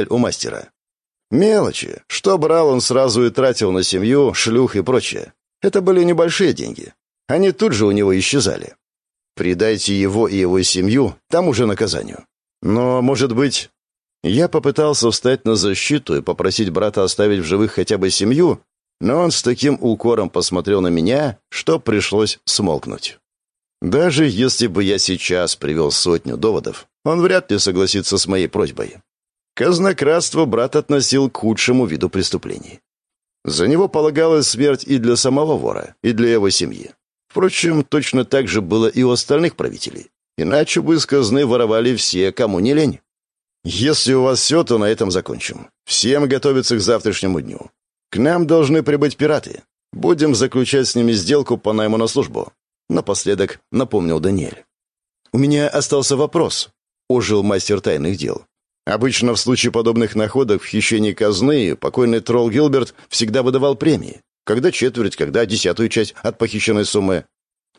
Даниэль у мастера. Мелочи. Что брал, он сразу и тратил на семью, шлюх и прочее. Это были небольшие деньги. Они тут же у него исчезали. Придайте его и его семью тому же наказанию. Но, может быть... Я попытался встать на защиту и попросить брата оставить в живых хотя бы семью, но он с таким укором посмотрел на меня, что пришлось смолкнуть. Даже если бы я сейчас привел сотню доводов, он вряд ли согласится с моей просьбой. Казнократство брат относил к худшему виду преступлений. За него полагалась смерть и для самого вора, и для его семьи. Впрочем, точно так же было и у остальных правителей. Иначе бы из казны воровали все, кому не лень. Если у вас все, то на этом закончим. Всем готовиться к завтрашнему дню. К нам должны прибыть пираты. Будем заключать с ними сделку по найму на службу. Напоследок напомнил Даниэль. «У меня остался вопрос», — ожил мастер тайных дел. Обычно в случае подобных находок в хищении казны покойный тролл Гилберт всегда выдавал премии. Когда четверть, когда десятую часть от похищенной суммы.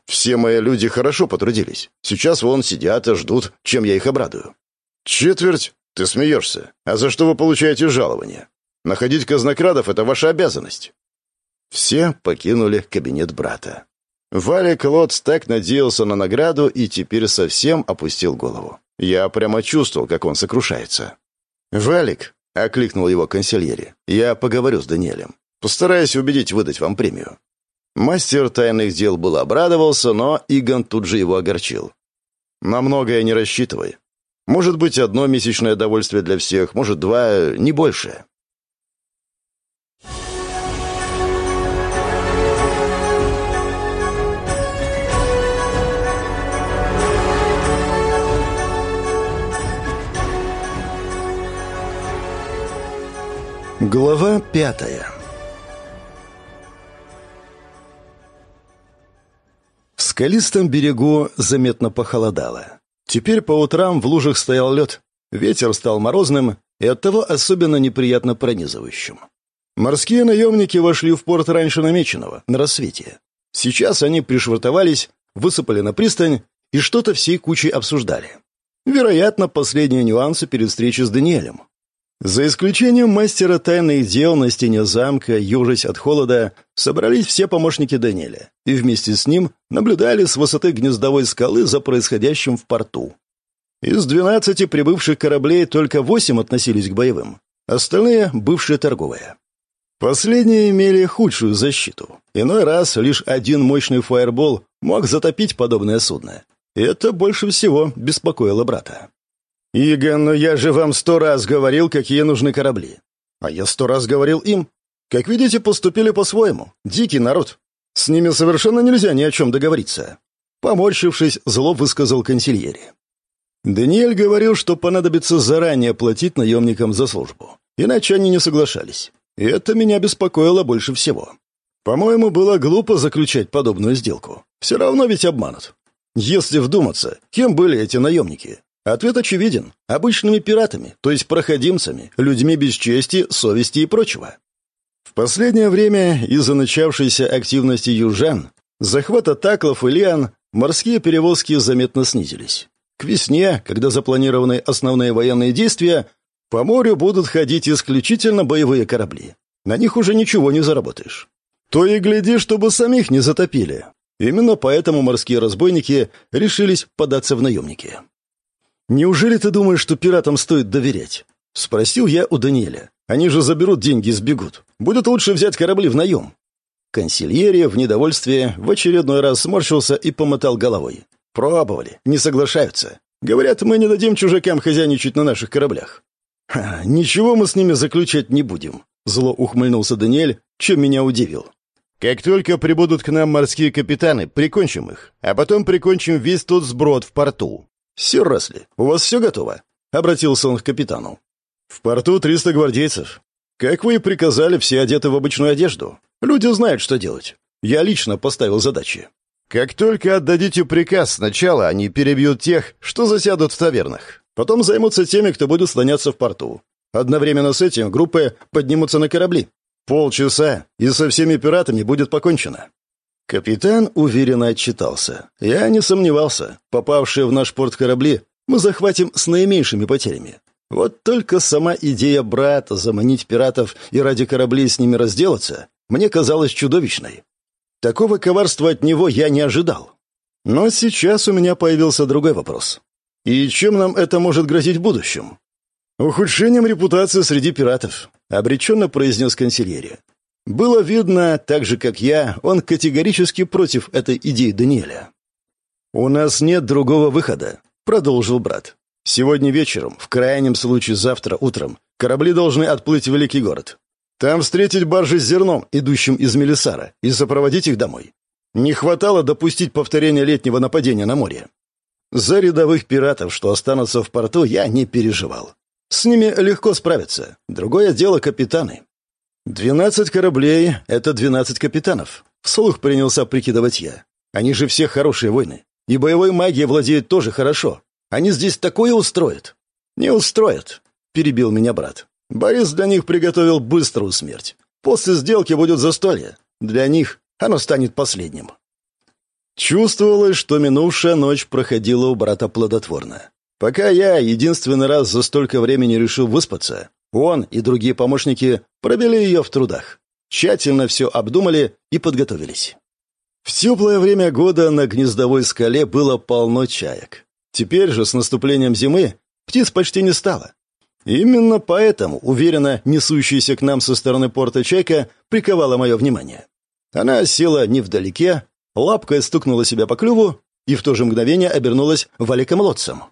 Все мои люди хорошо потрудились. Сейчас вон сидят и ждут, чем я их обрадую. Четверть? Ты смеешься. А за что вы получаете жалование? Находить казнокрадов — это ваша обязанность. Все покинули кабинет брата. Валик Лотс так надеялся на награду и теперь совсем опустил голову. Я прямо чувствовал, как он сокрушается. «Валик», — окликнул его консильери, — «я поговорю с Даниэлем. Постараюсь убедить выдать вам премию». Мастер тайных дел был обрадовался, но Игон тут же его огорчил. «На многое не рассчитывай. Может быть, одно месячное довольствие для всех, может, два, не больше». Глава пятая В скалистом берегу заметно похолодало. Теперь по утрам в лужах стоял лед, ветер стал морозным и оттого особенно неприятно пронизывающим. Морские наемники вошли в порт раньше намеченного, на рассвете. Сейчас они пришвартовались, высыпали на пристань и что-то всей кучей обсуждали. Вероятно, последние нюансы перед встречей с Даниэлем. За исключением мастера тайных дел на стене замка, южась от холода, собрались все помощники Даниэля и вместе с ним наблюдали с высоты гнездовой скалы за происходящим в порту. Из двенадцати прибывших кораблей только восемь относились к боевым, остальные — бывшие торговые. Последние имели худшую защиту. Иной раз лишь один мощный фаербол мог затопить подобное судно. Это больше всего беспокоило брата. «Игон, но я же вам сто раз говорил, какие нужны корабли. А я сто раз говорил им. Как видите, поступили по-своему. Дикий народ. С ними совершенно нельзя ни о чем договориться». Поморщившись, зло высказал консильери. Даниэль говорил, что понадобится заранее платить наемникам за службу. Иначе они не соглашались. И это меня беспокоило больше всего. По-моему, было глупо заключать подобную сделку. Все равно ведь обманут. Если вдуматься, кем были эти наемники? Ответ очевиден. Обычными пиратами, то есть проходимцами, людьми без чести, совести и прочего. В последнее время из-за начавшейся активности южан, захвата таклов и лиан, морские перевозки заметно снизились. К весне, когда запланированы основные военные действия, по морю будут ходить исключительно боевые корабли. На них уже ничего не заработаешь. То и гляди, чтобы самих не затопили. Именно поэтому морские разбойники решились податься в наемники. «Неужели ты думаешь, что пиратам стоит доверять?» — спросил я у Даниэля. «Они же заберут деньги и сбегут. Будет лучше взять корабли в наем». Консильерия в недовольстве в очередной раз сморщился и помотал головой. «Пробовали, не соглашаются. Говорят, мы не дадим чужакам хозяйничать на наших кораблях». «Ха, «Ничего мы с ними заключать не будем», — зло ухмыльнулся Даниэль, чем меня удивил. «Как только прибудут к нам морские капитаны, прикончим их, а потом прикончим весь тот сброд в порту. «Сир Расли, у вас все готово?» — обратился он к капитану. «В порту триста гвардейцев. Как вы и приказали, все одеты в обычную одежду. Люди знают, что делать. Я лично поставил задачи. Как только отдадите приказ, сначала они перебьют тех, что засядут в тавернах. Потом займутся теми, кто будет слоняться в порту. Одновременно с этим группы поднимутся на корабли. Полчаса, и со всеми пиратами будет покончено. Капитан уверенно отчитался. Я не сомневался. Попавшие в наш порт корабли мы захватим с наименьшими потерями. Вот только сама идея брата заманить пиратов и ради кораблей с ними разделаться мне казалась чудовищной. Такого коварства от него я не ожидал. Но сейчас у меня появился другой вопрос. И чем нам это может грозить в будущем? Ухудшением репутации среди пиратов, обреченно произнес консильери. Было видно, так же, как я, он категорически против этой идеи Даниэля. «У нас нет другого выхода», — продолжил брат. «Сегодня вечером, в крайнем случае завтра утром, корабли должны отплыть в Великий город. Там встретить баржи с зерном, идущим из Мелисара, и сопроводить их домой. Не хватало допустить повторения летнего нападения на море. За рядовых пиратов, что останутся в порту, я не переживал. С ними легко справиться. Другое дело капитаны. «Двенадцать кораблей — это двенадцать капитанов», — вслух принялся прикидывать я. «Они же все хорошие войны. И боевой магией владеют тоже хорошо. Они здесь такое устроят». «Не устроят», — перебил меня брат. «Борис для них приготовил быструю смерть. После сделки будет застолье. Для них оно станет последним». Чувствовалось, что минувшая ночь проходила у брата плодотворно. Пока я единственный раз за столько времени решил выспаться, он и другие помощники провели ее в трудах. Тщательно все обдумали и подготовились. В теплое время года на гнездовой скале было полно чаек. Теперь же, с наступлением зимы, птиц почти не стало. Именно поэтому, уверенно несущаяся к нам со стороны порта чайка, приковала мое внимание. Она села невдалеке, лапкой стукнула себя по клюву и в то же мгновение обернулась валиком лотцем.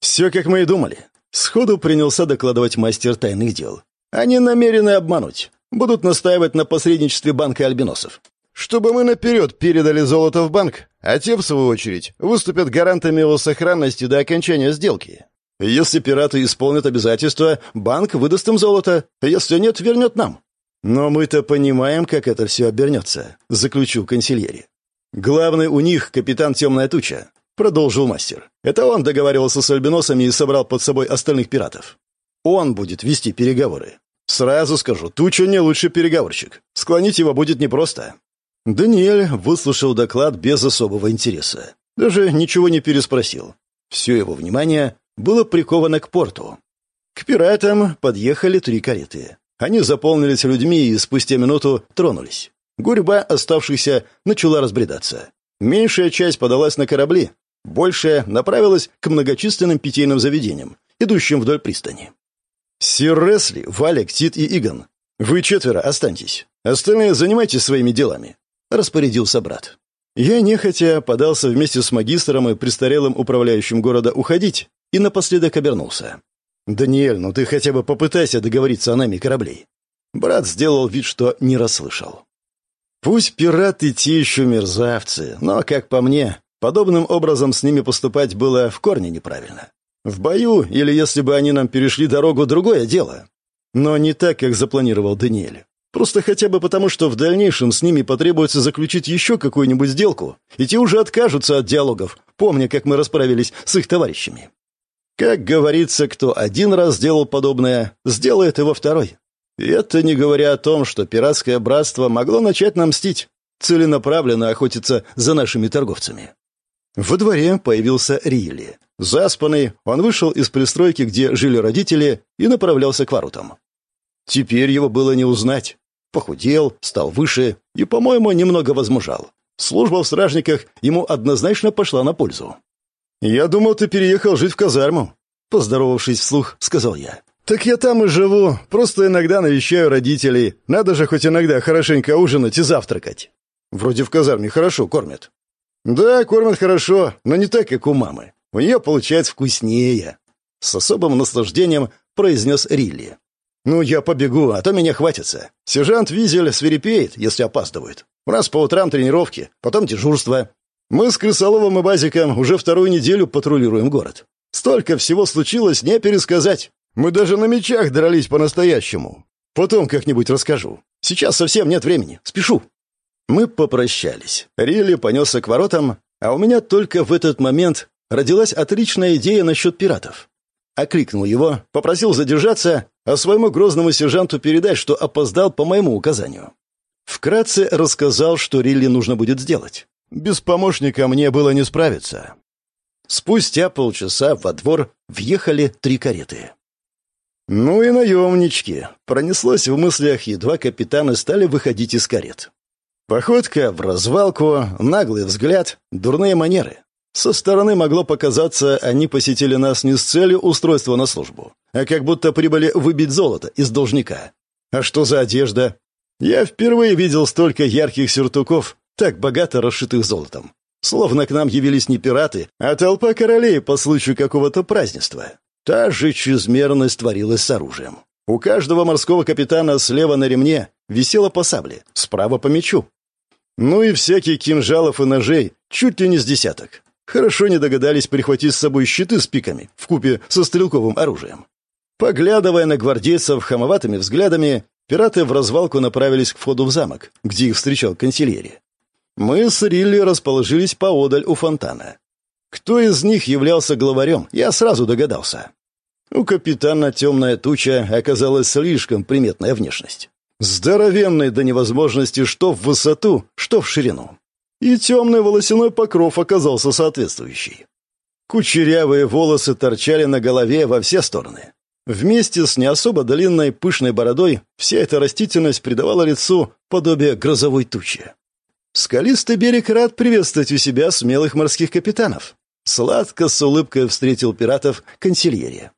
Все, как мы и думали. Сходу принялся докладывать мастер тайных дел. Они намерены обмануть. Будут настаивать на посредничестве банка альбиносов чтобы мы наперед передали золото в банк, а те, в свою очередь, выступят гарантами его сохранности до окончания сделки. Если пираты исполнят обязательства, банк выдаст им золото, если нет, вернет нам. Но мы-то понимаем, как это все обернется, заключил консильери. Главный у них капитан Темная Туча, продолжил мастер. Это он договаривался с альбиносами и собрал под собой остальных пиратов. Он будет вести переговоры. Сразу скажу, Туча не лучший переговорщик. Склонить его будет непросто. Даниэль выслушал доклад без особого интереса. Даже ничего не переспросил. Все его внимание было приковано к порту. К пиратам подъехали три кареты. Они заполнились людьми и спустя минуту тронулись. Гурьба оставшихся начала разбредаться. Меньшая часть подалась на корабли, большая направилась к многочисленным питейным заведениям, идущим вдоль пристани. «Сир Ресли, Валек, Тит и Игон, вы четверо останьтесь. Остальные занимайтесь своими делами. — распорядился брат. Я нехотя подался вместе с магистром и престарелым управляющим города уходить и напоследок обернулся. «Даниэль, ну ты хотя бы попытайся договориться о нами кораблей». Брат сделал вид, что не расслышал. «Пусть пираты те еще мерзавцы, но, как по мне, подобным образом с ними поступать было в корне неправильно. В бою, или если бы они нам перешли дорогу, другое дело. Но не так, как запланировал Даниэль. Просто хотя бы потому, что в дальнейшем с ними потребуется заключить еще какую-нибудь сделку, и те уже откажутся от диалогов, помня, как мы расправились с их товарищами. Как говорится, кто один раз сделал подобное, сделает его второй. И это не говоря о том, что пиратское братство могло начать нам мстить, целенаправленно охотиться за нашими торговцами. Во дворе появился Рилли. Заспанный, он вышел из пристройки, где жили родители, и направлялся к воротам. Теперь его было не узнать. Похудел, стал выше и, по-моему, немного возмужал. Служба в стражниках ему однозначно пошла на пользу. «Я думал, ты переехал жить в казарму», — поздоровавшись вслух, сказал я. «Так я там и живу, просто иногда навещаю родителей. Надо же хоть иногда хорошенько ужинать и завтракать. Вроде в казарме хорошо кормят». «Да, кормят хорошо, но не так, как у мамы. У нее получается вкуснее», — с особым наслаждением произнес Рилли. «Ну, я побегу, а то меня хватится. Сержант Визель свирепеет, если опаздывает. Нас по утрам тренировки, потом дежурство. Мы с Крысоловым и Базиком уже вторую неделю патрулируем город. Столько всего случилось, не пересказать. Мы даже на мечах дрались по-настоящему. Потом как-нибудь расскажу. Сейчас совсем нет времени. Спешу». Мы попрощались. Рилли понесся к воротам, а у меня только в этот момент родилась отличная идея насчет пиратов. Окликнул его, попросил задержаться, а своему грозному сержанту передать, что опоздал по моему указанию. Вкратце рассказал, что Рилли нужно будет сделать. Без помощника мне было не справиться. Спустя полчаса во двор въехали три кареты. Ну и наемнички. Пронеслось в мыслях, едва капитаны стали выходить из карет. Походка в развалку, наглый взгляд, дурные манеры. Со стороны могло показаться, они посетили нас не с целью устройства на службу, а как будто прибыли выбить золото из должника. А что за одежда? Я впервые видел столько ярких сюртуков, так богато расшитых золотом. Словно к нам явились не пираты, а толпа королей по случаю какого-то празднества. Та же чрезмерность творилась с оружием. У каждого морского капитана слева на ремне висело по сабле, справа по мечу. Ну и всяких кинжалов и ножей, чуть ли не с десяток. Хорошо не догадались прихватить с собой щиты с пиками, в купе со стрелковым оружием. Поглядывая на гвардейцев хамоватыми взглядами, пираты в развалку направились к входу в замок, где их встречал консильери. Мы с Рилли расположились поодаль у фонтана. Кто из них являлся главарем, я сразу догадался. У капитана темная туча оказалась слишком приметная внешность. Здоровенный до невозможности что в высоту, что в ширину. И темный волосяной покров оказался соответствующий. Кучерявые волосы торчали на голове во все стороны. Вместе с не особо длинной пышной бородой вся эта растительность придавала лицу подобие грозовой тучи. Скалистый берег рад приветствовать у себя смелых морских капитанов. Сладко с улыбкой встретил пиратов консильерия.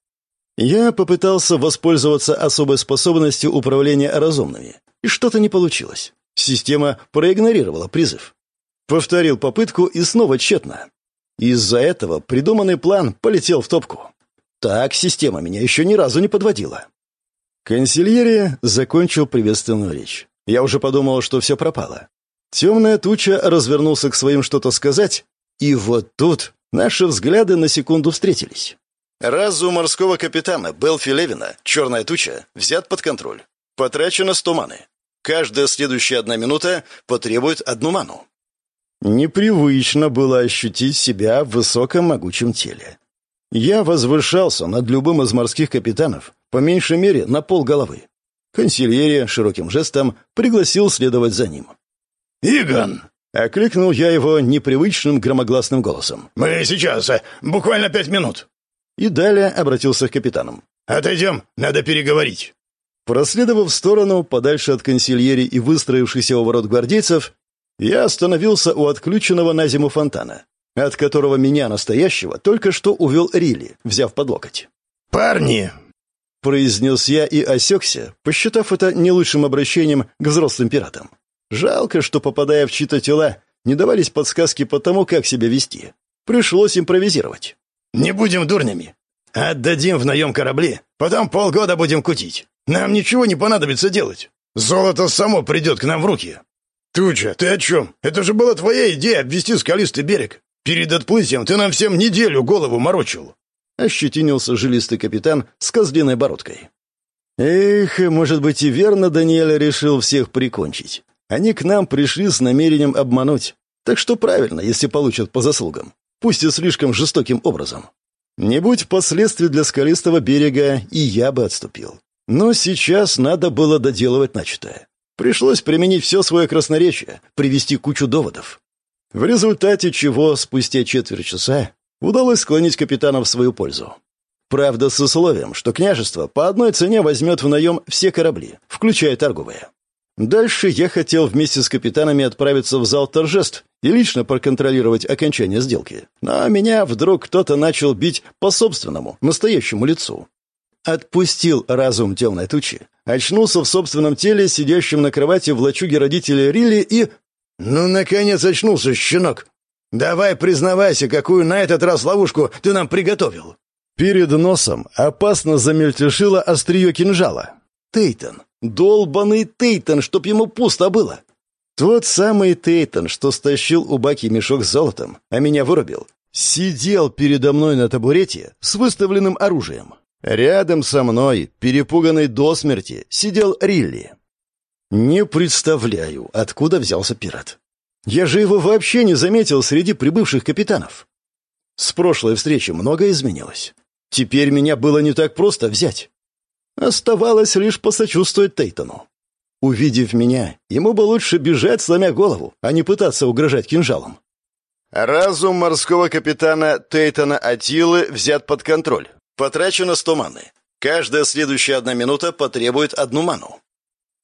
Я попытался воспользоваться особой способностью управления разумными, и что-то не получилось. Система проигнорировала призыв. Повторил попытку и снова тщетно. Из-за этого придуманный план полетел в топку. Так система меня еще ни разу не подводила. Консильерия закончил приветственную речь. Я уже подумал, что все пропало. Темная туча развернулся к своим что-то сказать, и вот тут наши взгляды на секунду встретились. Разум морского капитана Белфи Левина, черная туча, взят под контроль. Потрачено сто маны. Каждая следующая одна минута потребует одну ману. Непривычно было ощутить себя в высоком могучем теле. Я возвышался над любым из морских капитанов, по меньшей мере, на пол головы. Консильерия широким жестом пригласил следовать за ним. «Игон!» — окликнул я его непривычным громогласным голосом. «Мы сейчас, э, буквально пять минут». И далее обратился к капитанам. «Отойдем, надо переговорить». Проследовав в сторону, подальше от консильери и выстроившихся у ворот гвардейцев, я остановился у отключенного на зиму фонтана от которого меня настоящего только что увел Рилли, взяв под локоть. «Парни!» — произнес я и осекся, посчитав это не лучшим обращением к взрослым пиратам. Жалко, что, попадая в чьи-то тела, не давались подсказки по тому, как себя вести. Пришлось импровизировать. «Не будем дурнями. Отдадим в наем корабли, потом полгода будем кутить. Нам ничего не понадобится делать. Золото само придет к нам в руки». «Туча, ты о чем? Это же была твоя идея обвести скалистый берег. Перед отплытием ты нам всем неделю голову морочил!» Ощетинился жилистый капитан с козлиной бородкой. Эх, может быть и верно Даниэль решил всех прикончить. Они к нам пришли с намерением обмануть. Так что правильно, если получат по заслугам. Пусть и слишком жестоким образом. Не будь последствий для скалистого берега, и я бы отступил. Но сейчас надо было доделывать начатое. Пришлось применить все свое красноречие, привести кучу доводов. В результате чего, спустя четверть часа, удалось склонить капитана в свою пользу. Правда, с условием, что княжество по одной цене возьмет в наем все корабли, включая торговые. Дальше я хотел вместе с капитанами отправиться в зал торжеств и лично проконтролировать окончание сделки. Но меня вдруг кто-то начал бить по собственному, настоящему лицу. Отпустил разум темной тучи, очнулся в собственном теле, сидящем на кровати в лачуге родителей Рилли и «Ну, наконец очнулся, щенок! Давай признавайся, какую на этот раз ловушку ты нам приготовил!» Перед носом опасно замельтешило острие кинжала. «Тейтон! Долбанный Тейтон, чтоб ему пусто было!» Тот самый Тейтон, что стащил у Баки мешок с золотом, а меня вырубил, сидел передо мной на табурете с выставленным оружием. Рядом со мной, перепуганный до смерти, сидел Рилли. Не представляю, откуда взялся пират. Я же его вообще не заметил среди прибывших капитанов. С прошлой встречи многое изменилось. Теперь меня было не так просто взять. Оставалось лишь посочувствовать Тейтону. Увидев меня, ему бы лучше бежать, сломя голову, а не пытаться угрожать кинжалом. Разум морского капитана Тейтона Атилы взят под контроль. Потрачено сто маны. Каждая следующая одна минута потребует одну ману.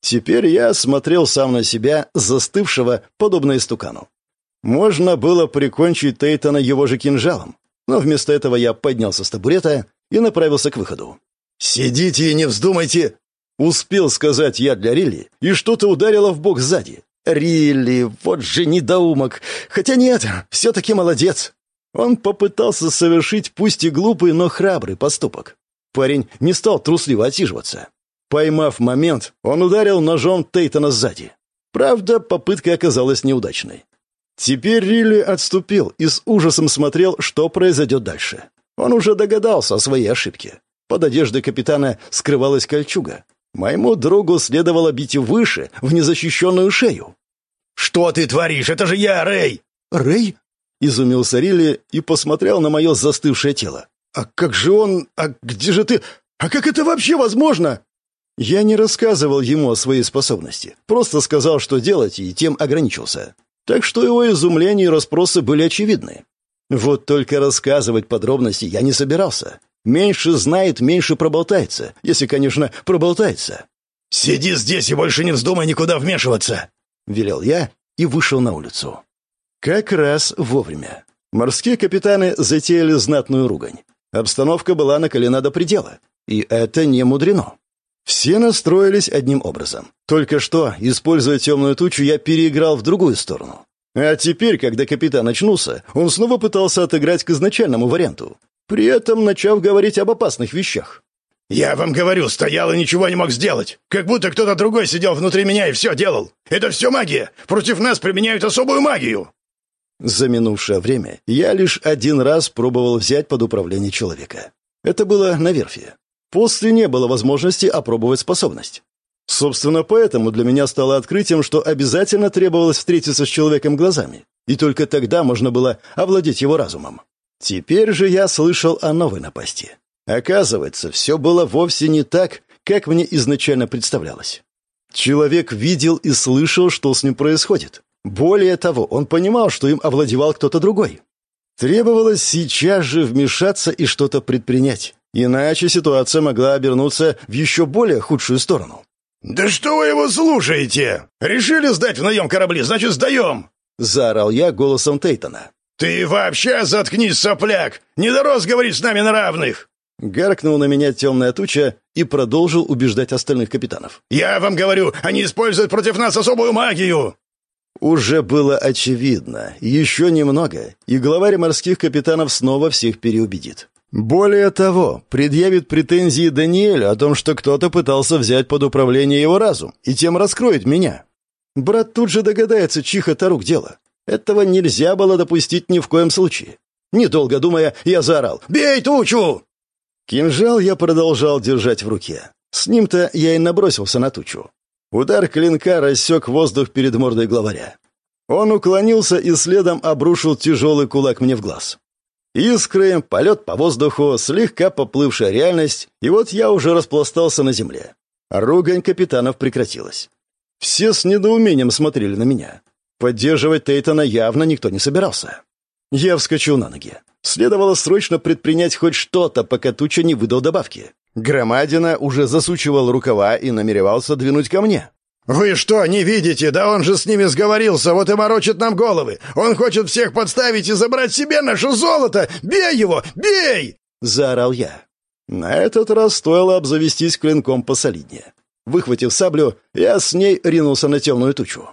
Теперь я смотрел сам на себя, застывшего, подобно истукану. Можно было прикончить Тейтона его же кинжалом, но вместо этого я поднялся с табурета и направился к выходу. «Сидите и не вздумайте!» Успел сказать я для Рилли, и что-то ударило в бок сзади. Рилли, вот же недоумок. Хотя нет, все-таки молодец. Он попытался совершить пусть и глупый, но храбрый поступок. Парень не стал трусливо отсиживаться. Поймав момент, он ударил ножом Тейтона сзади. Правда, попытка оказалась неудачной. Теперь Рилли отступил и с ужасом смотрел, что произойдет дальше. Он уже догадался о своей ошибке. Под одеждой капитана скрывалась кольчуга. Моему другу следовало бить выше, в незащищенную шею. «Что ты творишь? Это же я, Рэй!» «Рэй?» — изумился Рилли и посмотрел на мое застывшее тело. «А как же он... А где же ты... А как это вообще возможно?» Я не рассказывал ему о своей способности, просто сказал, что делать, и тем ограничился. Так что его изумление и расспросы были очевидны. Вот только рассказывать подробности я не собирался. Меньше знает, меньше проболтается, если, конечно, проболтается. «Сиди здесь и больше не вздумай никуда вмешиваться!» — велел я и вышел на улицу. Как раз вовремя. Морские капитаны затеяли знатную ругань. Обстановка была накалена до предела. И это не мудрено. Все настроились одним образом. Только что, используя темную тучу, я переиграл в другую сторону. А теперь, когда капитан очнулся, он снова пытался отыграть к изначальному варианту, при этом начав говорить об опасных вещах. «Я вам говорю, стоял и ничего не мог сделать. Как будто кто-то другой сидел внутри меня и все делал. Это все магия. Против нас применяют особую магию». За минувшее время я лишь один раз пробовал взять под управление человека. Это было на верфи. После не было возможности опробовать способность. Собственно, поэтому для меня стало открытием, что обязательно требовалось встретиться с человеком глазами, и только тогда можно было овладеть его разумом. Теперь же я слышал о новой напасти. Оказывается, все было вовсе не так, как мне изначально представлялось. Человек видел и слышал, что с ним происходит. Более того, он понимал, что им овладевал кто-то другой. Требовалось сейчас же вмешаться и что-то предпринять. Иначе ситуация могла обернуться в еще более худшую сторону. «Да что вы его слушаете? Решили сдать в наем корабли, значит, сдаем!» — заорал я голосом Тейтона. «Ты вообще заткнись, сопляк! Не дорос говорить с нами на равных!» Гаркнул на меня темная туча и продолжил убеждать остальных капитанов. «Я вам говорю, они используют против нас особую магию!» Уже было очевидно. Еще немного, и главарь морских капитанов снова всех переубедит. Более того, предъявит претензии Даниэлю о том, что кто-то пытался взять под управление его разум, и тем раскроет меня. Брат тут же догадается, чих это рук дело. Этого нельзя было допустить ни в коем случае. Недолго думая, я заорал «Бей тучу!». Кинжал я продолжал держать в руке. С ним-то я и набросился на тучу. Удар клинка рассек воздух перед мордой главаря. Он уклонился и следом обрушил тяжелый кулак мне в глаз. Искры, полет по воздуху, слегка поплывшая реальность, и вот я уже распластался на земле. Ругань капитанов прекратилась. Все с недоумением смотрели на меня. Поддерживать Тейтона явно никто не собирался. Я вскочил на ноги. Следовало срочно предпринять хоть что-то, пока Туча не выдал добавки. Громадина уже засучивал рукава и намеревался двинуть ко мне. «Вы что, не видите? Да он же с ними сговорился, вот и морочит нам головы. Он хочет всех подставить и забрать себе наше золото! Бей его! Бей!» — заорал я. На этот раз стоило обзавестись клинком посолиднее. Выхватив саблю, я с ней ринулся на темную тучу.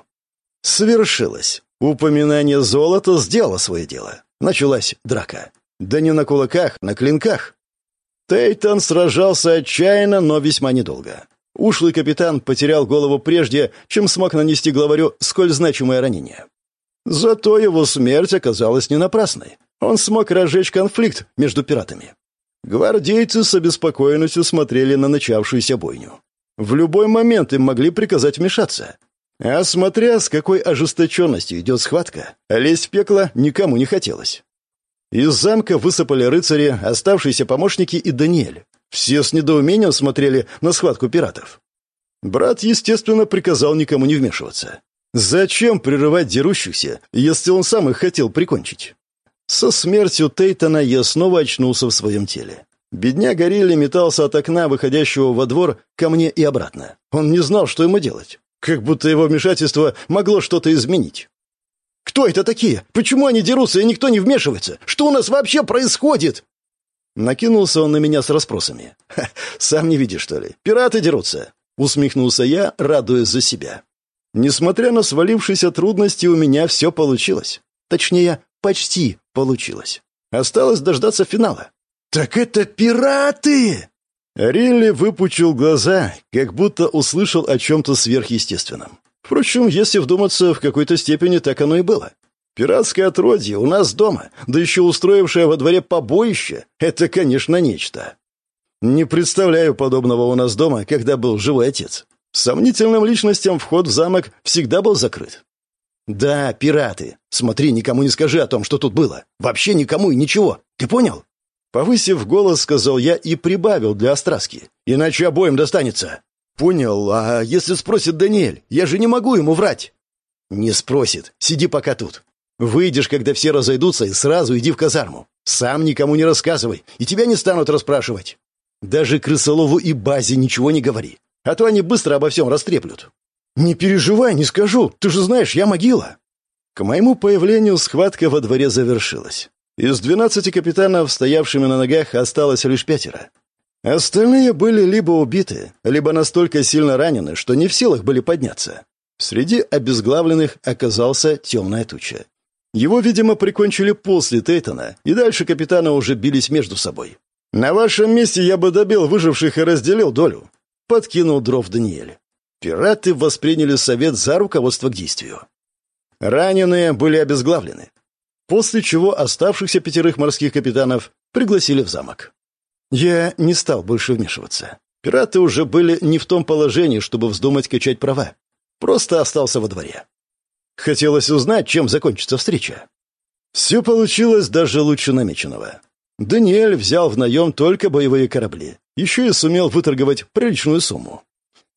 Свершилось. Упоминание золота сделало свое дело. Началась драка. Да не на кулаках, на клинках. Тейтон сражался отчаянно, но весьма недолго. Ушлый капитан потерял голову прежде, чем смог нанести главарю сколь значимое ранение. Зато его смерть оказалась не напрасной. Он смог разжечь конфликт между пиратами. Гвардейцы с обеспокоенностью смотрели на начавшуюся бойню. В любой момент им могли приказать вмешаться. А смотря с какой ожесточенностью идет схватка, лезть в пекло никому не хотелось. Из замка высыпали рыцари, оставшиеся помощники и Даниэль. Все с недоумением смотрели на схватку пиратов. Брат, естественно, приказал никому не вмешиваться. Зачем прерывать дерущихся, если он сам их хотел прикончить? Со смертью Тейтона я снова очнулся в своем теле. Бедняга Рилли метался от окна, выходящего во двор, ко мне и обратно. Он не знал, что ему делать. Как будто его вмешательство могло что-то изменить. «Кто это такие? Почему они дерутся, и никто не вмешивается? Что у нас вообще происходит?» Накинулся он на меня с расспросами. «Ха, «Сам не видишь, что ли? Пираты дерутся!» Усмехнулся я, радуясь за себя. Несмотря на свалившиеся трудности, у меня все получилось. Точнее, почти получилось. Осталось дождаться финала. «Так это пираты!» Рилли выпучил глаза, как будто услышал о чем-то сверхъестественном. Впрочем, если вдуматься, в какой-то степени так оно и было. Пиратское отродье у нас дома, да еще устроившее во дворе побоище — это, конечно, нечто. Не представляю подобного у нас дома, когда был живой отец. Сомнительным личностям вход в замок всегда был закрыт. «Да, пираты. Смотри, никому не скажи о том, что тут было. Вообще никому и ничего. Ты понял?» Повысив голос, сказал я и прибавил для остраски. «Иначе обоим достанется». «Понял. А если спросит Даниэль? Я же не могу ему врать». «Не спросит. Сиди пока тут. Выйдешь, когда все разойдутся, и сразу иди в казарму. Сам никому не рассказывай, и тебя не станут расспрашивать. Даже крысолову и базе ничего не говори, а то они быстро обо всем растреплют». «Не переживай, не скажу. Ты же знаешь, я могила». К моему появлению схватка во дворе завершилась. Из двенадцати капитанов, стоявшими на ногах, осталось лишь пятеро. Остальные были либо убиты, либо настолько сильно ранены, что не в силах были подняться. Среди обезглавленных оказался темная туча. Его, видимо, прикончили после Тейтона, и дальше капитаны уже бились между собой. «На вашем месте я бы добил выживших и разделил долю», — подкинул дров Даниэль. Пираты восприняли совет за руководство к действию. Раненые были обезглавлены, после чего оставшихся пятерых морских капитанов пригласили в замок. Я не стал больше вмешиваться. Пираты уже были не в том положении, чтобы вздумать качать права. Просто остался во дворе. Хотелось узнать, чем закончится встреча. Все получилось даже лучше намеченного. Даниэль взял в наем только боевые корабли. Еще и сумел выторговать приличную сумму.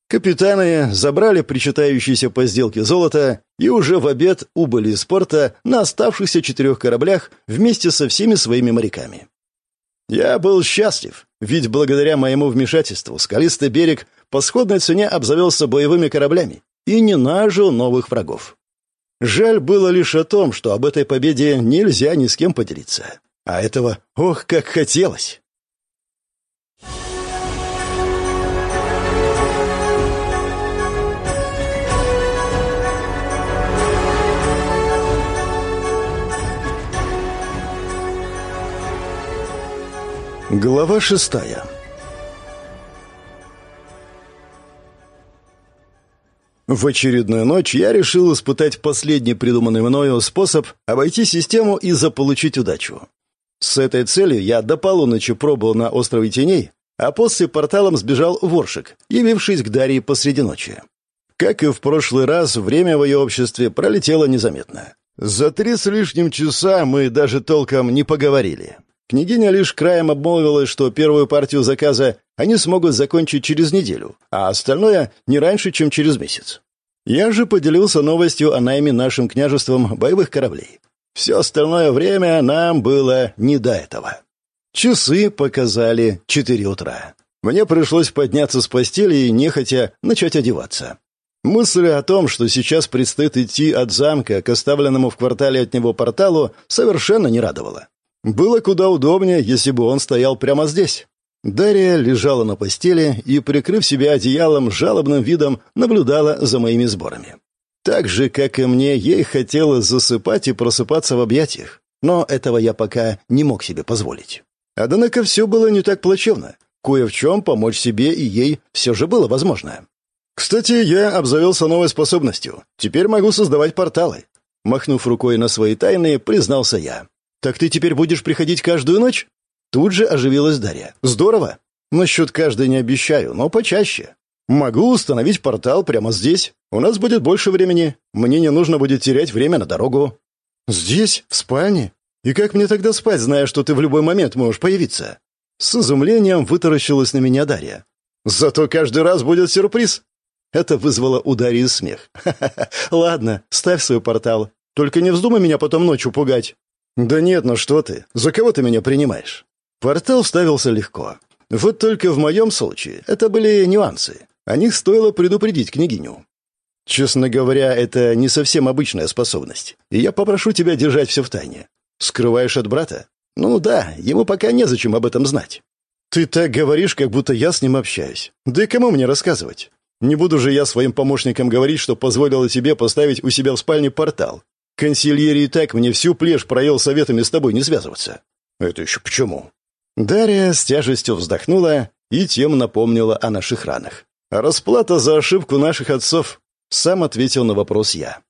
Капитаны забрали причитающиеся по сделке золото и уже в обед убыли из порта на оставшихся четырех кораблях вместе со всеми своими моряками. Я был счастлив, ведь благодаря моему вмешательству скалистый берег по сходной цене обзавелся боевыми кораблями и не нажил новых врагов. Жаль было лишь о том, что об этой победе нельзя ни с кем поделиться. А этого, ох, как хотелось. Глава шестая В очередную ночь я решил испытать последний придуманный мною способ обойти систему и заполучить удачу. С этой целью я до полуночи пробовал на острове Теней, а после порталом сбежал воршик, явившись к Дарье посреди ночи. Как и в прошлый раз, время в ее обществе пролетело незаметно. За три с лишним часа мы даже толком не поговорили. Княгиня лишь краем обмолвилась, что первую партию заказа они смогут закончить через неделю, а остальное не раньше, чем через месяц. Я же поделился новостью о найме нашим княжеством боевых кораблей. Все остальное время нам было не до этого. Часы показали четыре утра. Мне пришлось подняться с постели и, нехотя, начать одеваться. Мысль о том, что сейчас предстоит идти от замка к оставленному в квартале от него порталу, совершенно не радовала. Было куда удобнее, если бы он стоял прямо здесь. Дарья лежала на постели и, прикрыв себя одеялом, жалобным видом наблюдала за моими сборами. Так же, как и мне, ей хотелось засыпать и просыпаться в объятиях, но этого я пока не мог себе позволить. Однако все было не так плачевно. Кое в чем помочь себе и ей все же было возможно. Кстати, я обзавелся новой способностью. Теперь могу создавать порталы. Махнув рукой на свои тайны, признался я. «Так ты теперь будешь приходить каждую ночь?» Тут же оживилась Дарья. «Здорово. Насчет каждой не обещаю, но почаще. Могу установить портал прямо здесь. У нас будет больше времени. Мне не нужно будет терять время на дорогу». «Здесь? В спальне? И как мне тогда спать, зная, что ты в любой момент можешь появиться?» С изумлением вытаращилась на меня Дарья. «Зато каждый раз будет сюрприз». Это вызвало у Дарьи смех. «Ха-ха-ха. Ладно, ставь свой портал. Только не вздумай меня потом ночью пугать. «Да нет, ну что ты? За кого ты меня принимаешь?» Портал вставился легко. Вот только в моем случае это были нюансы. О них стоило предупредить княгиню. Честно говоря, это не совсем обычная способность, и я попрошу тебя держать все в тайне. Скрываешь от брата? Ну да, ему пока незачем об этом знать. Ты так говоришь, как будто я с ним общаюсь. Да и кому мне рассказывать? Не буду же я своим помощникам говорить, что позволила тебе поставить у себя в спальне портал. Консильери и так мне всю плешь проел советами с тобой не связываться. Это еще почему? Дарья с тяжестью вздохнула и тем напомнила о наших ранах. Расплата за ошибку наших отцов сам ответил на вопрос я.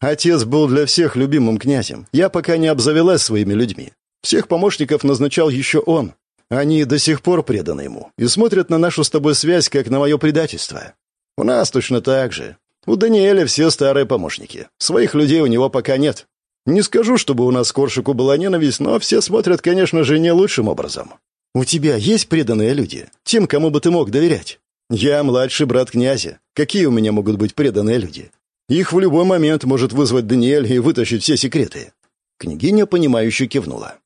Отец был для всех любимым князем. Я пока не обзавелась своими людьми. Всех помощников назначал еще он. Они до сих пор преданы ему и смотрят на нашу с тобой связь, как на мое предательство. У нас точно так же. У Даниэля все старые помощники. Своих людей у него пока нет. Не скажу, чтобы у нас к Коршику была ненависть, но все смотрят, конечно же, не лучшим образом. У тебя есть преданные люди? Тем, кому бы ты мог доверять? Я младший брат князя. Какие у меня могут быть преданные люди? Их в любой момент может вызвать Даниэль и вытащить все секреты. Княгиня, понимающе кивнула.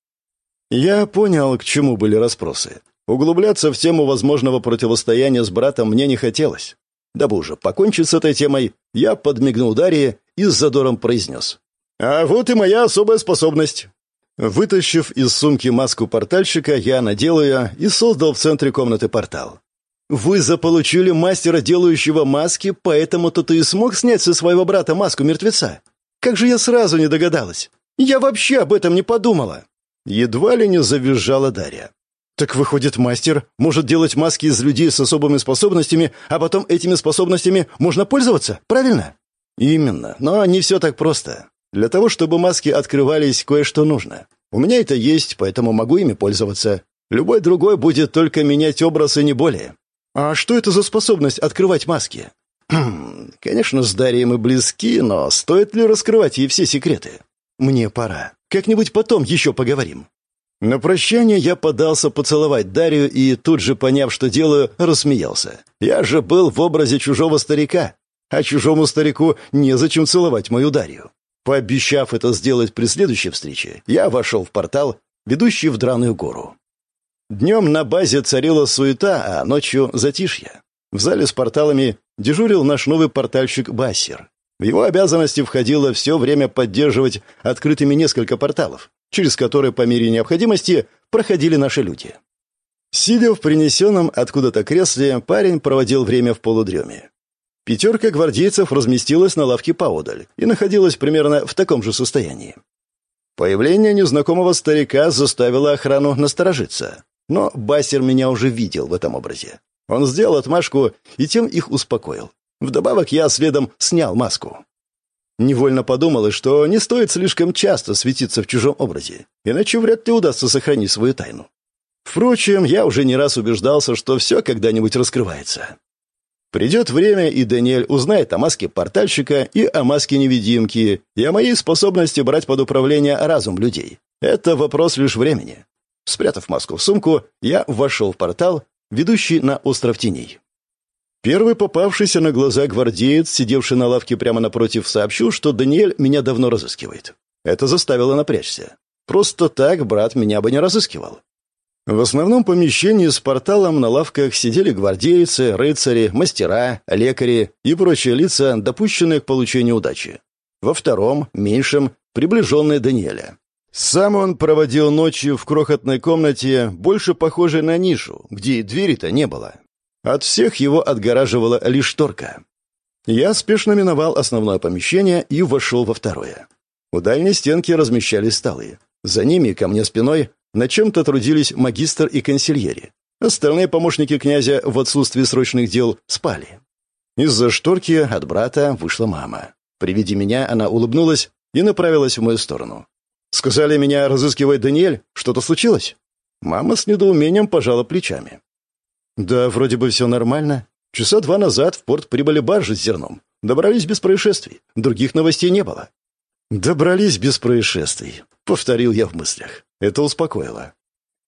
Я понял, к чему были расспросы. Углубляться в тему возможного противостояния с братом мне не хотелось. Дабы уже покончить с этой темой, я подмигнул Дарье и с задором произнес. «А вот и моя особая способность». Вытащив из сумки маску портальщика, я надел ее и создал в центре комнаты портал. «Вы заполучили мастера, делающего маски, поэтому-то ты и смог снять со своего брата маску мертвеца? Как же я сразу не догадалась! Я вообще об этом не подумала!» Едва ли не завизжала Дарья. «Так выходит, мастер может делать маски из людей с особыми способностями, а потом этими способностями можно пользоваться, правильно?» «Именно, но не все так просто. Для того, чтобы маски открывались, кое-что нужно. У меня это есть, поэтому могу ими пользоваться. Любой другой будет только менять образ и не более. «А что это за способность открывать маски?» «Конечно, с Дарьей мы близки, но стоит ли раскрывать ей все секреты?» «Мне пора. Как-нибудь потом еще поговорим». На прощание я подался поцеловать Дарью и, тут же поняв, что делаю, рассмеялся. Я же был в образе чужого старика, а чужому старику незачем целовать мою Дарью. Пообещав это сделать при следующей встрече, я вошел в портал, ведущий в Драную гору. Днем на базе царила суета, а ночью — затишье. В зале с порталами дежурил наш новый портальщик Бассер. В его обязанности входило все время поддерживать открытыми несколько порталов, через которые по мере необходимости проходили наши люди. Сидя в принесенном откуда-то кресле, парень проводил время в полудреме. Пятерка гвардейцев разместилась на лавке поодаль и находилась примерно в таком же состоянии. Появление незнакомого старика заставило охрану насторожиться. Но Бассер меня уже видел в этом образе. Он сделал отмашку и тем их успокоил. Вдобавок я следом снял маску. Невольно подумалось, что не стоит слишком часто светиться в чужом образе, иначе вряд ли удастся сохранить свою тайну. Впрочем, я уже не раз убеждался, что все когда-нибудь раскрывается. Придет время, и Даниэль узнает о маске портальщика и о маске невидимки, и о моей способности брать под управление разум людей. Это вопрос лишь времени. Спрятав маску в сумку, я вошел в портал, ведущий на остров теней. Первый попавшийся на глаза гвардеец, сидевший на лавке прямо напротив, сообщил, что Даниэль меня давно разыскивает. Это заставило напрячься. Просто так брат меня бы не разыскивал. В основном помещении с порталом на лавках сидели гвардейцы, рыцари, мастера, лекари и прочие лица, допущенные к получению удачи. Во втором, меньшем, приближенные Даниэля. Сам он проводил ночью в крохотной комнате, больше похожей на нишу, где двери-то не было. От всех его отгораживала лишь шторка. Я спешно миновал основное помещение и вошел во второе. У дальней стенки размещались столы. За ними, ко мне спиной, на чем-то трудились магистр и консильери. Остальные помощники князя в отсутствии срочных дел спали. Из-за шторки от брата вышла мама. При виде меня она улыбнулась и направилась в мою сторону. Сказали, меня разыскивает Даниэль. Что-то случилось?» Мама с недоумением пожала плечами. «Да, вроде бы все нормально. Часа два назад в порт прибыли баржи с зерном. Добрались без происшествий. Других новостей не было». «Добрались без происшествий», — повторил я в мыслях. Это успокоило.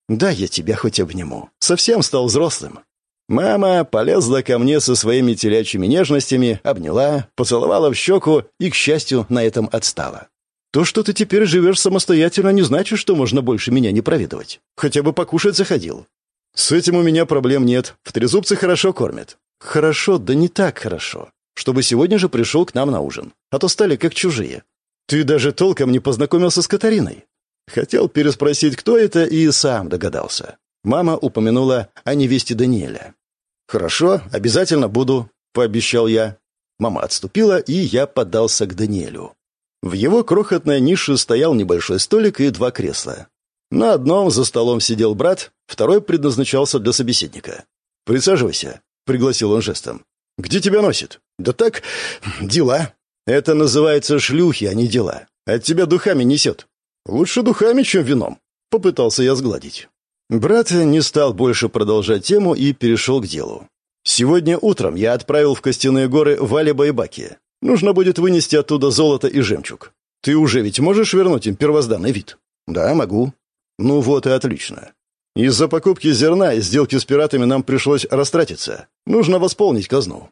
«Да, я тебя хоть обниму. Совсем стал взрослым». Мама полезла ко мне со своими телячьими нежностями, обняла, поцеловала в щеку и, к счастью, на этом отстала. То, что ты теперь живешь самостоятельно, не значит, что можно больше меня не проведывать. Хотя бы покушать заходил. С этим у меня проблем нет. В трезубце хорошо кормят. Хорошо, да не так хорошо. Чтобы сегодня же пришел к нам на ужин. А то стали как чужие. Ты даже толком не познакомился с Катариной. Хотел переспросить, кто это, и сам догадался. Мама упомянула о невесте Даниэля. «Хорошо, обязательно буду», — пообещал я. Мама отступила, и я подался к Даниэлю. В его крохотной нише стоял небольшой столик и два кресла. На одном за столом сидел брат, второй предназначался для собеседника. «Присаживайся», — пригласил он жестом. «Где тебя носит?» «Да так, дела». «Это называется шлюхи, а не дела. От тебя духами несет». «Лучше духами, чем вином», — попытался я сгладить. Брат не стал больше продолжать тему и перешел к делу. «Сегодня утром я отправил в Костяные горы Валеба и Баки. Нужно будет вынести оттуда золото и жемчуг. Ты уже ведь можешь вернуть им первозданный вид?» «Да, могу». «Ну вот и отлично. Из-за покупки зерна и сделки с пиратами нам пришлось растратиться. Нужно восполнить казну».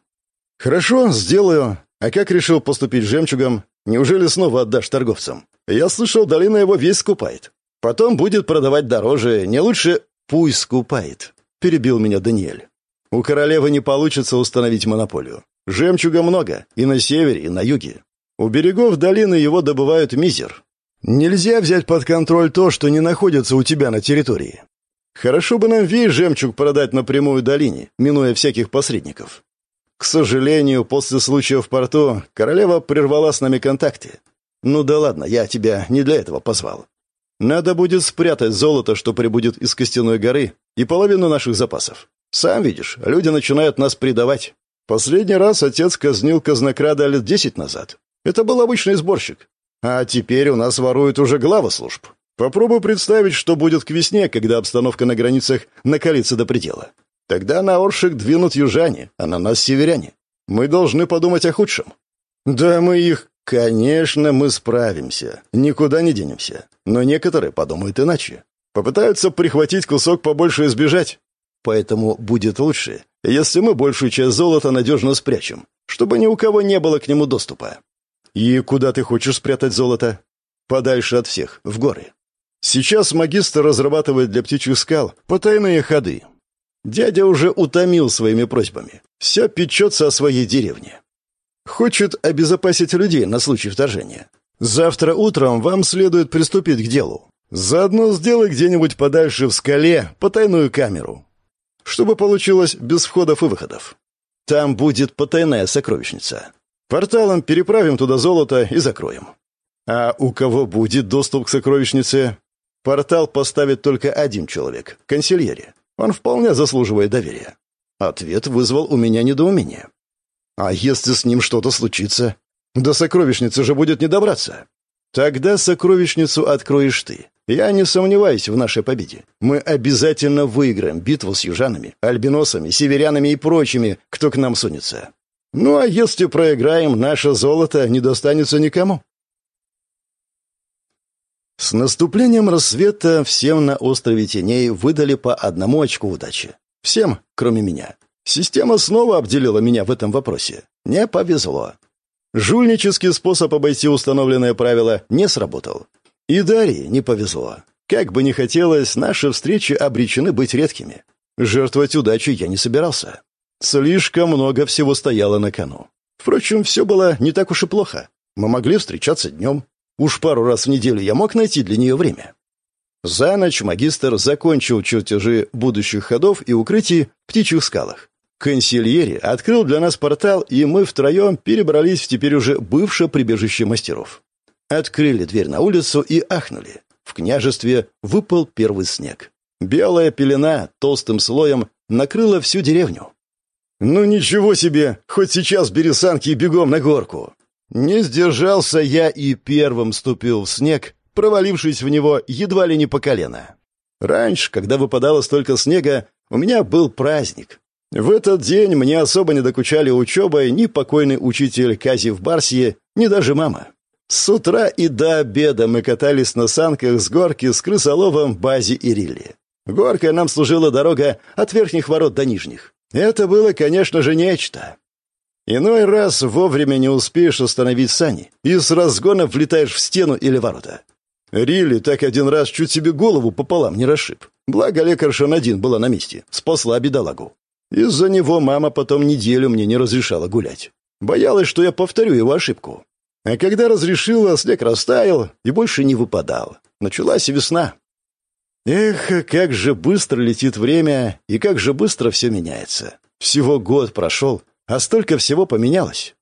«Хорошо, сделаю. А как решил поступить с жемчугом? Неужели снова отдашь торговцам? Я слышал, долина его весь скупает. Потом будет продавать дороже, не лучше пусть скупает», — перебил меня Даниэль. «У королевы не получится установить монополию. Жемчуга много, и на севере, и на юге. У берегов долины его добывают мизер. Нельзя взять под контроль то, что не находится у тебя на территории. Хорошо бы нам весь жемчуг продать напрямую долине, минуя всяких посредников. К сожалению, после случая в порту королева прервала с нами контакты. Ну да ладно, я тебя не для этого позвал. Надо будет спрятать золото, что прибудет из Костяной горы, и половину наших запасов. Сам видишь, люди начинают нас предавать. Последний раз отец казнил казнокрада лет десять назад. Это был обычный сборщик. А теперь у нас воруют уже главы служб. Попробуй представить, что будет к весне, когда обстановка на границах накалится до предела. Тогда на Оршик двинут южане, а на нас северяне. Мы должны подумать о худшем. Да мы их... Конечно, мы справимся. Никуда не денемся. Но некоторые подумают иначе. Попытаются прихватить кусок побольше и сбежать. Поэтому будет лучше, если мы большую часть золота надежно спрячем, чтобы ни у кого не было к нему доступа. И куда ты хочешь спрятать золото? Подальше от всех, в горы. Сейчас магистр разрабатывает для птичьих скал потайные ходы. Дядя уже утомил своими просьбами. Все печется о своей деревне. Хочет обезопасить людей на случай вторжения. Завтра утром вам следует приступить к делу. Заодно сделай где-нибудь подальше в скале потайную камеру чтобы получилось без входов и выходов. Там будет потайная сокровищница. Порталом переправим туда золото и закроем. А у кого будет доступ к сокровищнице? Портал поставит только один человек — консильери. Он вполне заслуживает доверия. Ответ вызвал у меня недоумение. А если с ним что-то случится? До сокровищницы же будет не добраться. Тогда сокровищницу откроешь ты. Я не сомневаюсь в нашей победе. Мы обязательно выиграем битву с южанами, альбиносами, северянами и прочими, кто к нам сунется. Ну а если проиграем, наше золото не достанется никому. С наступлением рассвета всем на острове Теней выдали по одному очку удачи. Всем, кроме меня. Система снова обделила меня в этом вопросе. Не повезло. Жульнический способ обойти установленное правило не сработал. И Дарье не повезло. Как бы ни хотелось, наши встречи обречены быть редкими. Жертвовать удачей я не собирался. Слишком много всего стояло на кону. Впрочем, все было не так уж и плохо. Мы могли встречаться днем. Уж пару раз в неделю я мог найти для нее время. За ночь магистр закончил чертежи будущих ходов и укрытий в птичьих скалах. Консильери открыл для нас портал, и мы втроем перебрались в теперь уже бывшее прибежище мастеров. Открыли дверь на улицу и ахнули. В княжестве выпал первый снег. Белая пелена толстым слоем накрыла всю деревню. «Ну ничего себе! Хоть сейчас бери санки и бегом на горку!» Не сдержался я и первым ступил в снег, провалившись в него едва ли не по колено. Раньше, когда выпадало столько снега, у меня был праздник. В этот день мне особо не докучали учебой ни покойный учитель Кази в Барсии, ни даже мама. С утра и до обеда мы катались на санках с горки с крысоловом Бази и Рилли. Горкой нам служила дорога от верхних ворот до нижних. Это было, конечно же, нечто. Иной раз вовремя не успеешь остановить сани и с разгона влетаешь в стену или ворота. Рилли так один раз чуть себе голову пополам не расшиб. Благо лекарша Надин была на месте, спасла бедолагу. Из-за него мама потом неделю мне не разрешала гулять. Боялась, что я повторю его ошибку. А когда разрешила, снег растаял и больше не выпадал. Началась весна. Эх, как же быстро летит время, и как же быстро все меняется. Всего год прошел, а столько всего поменялось.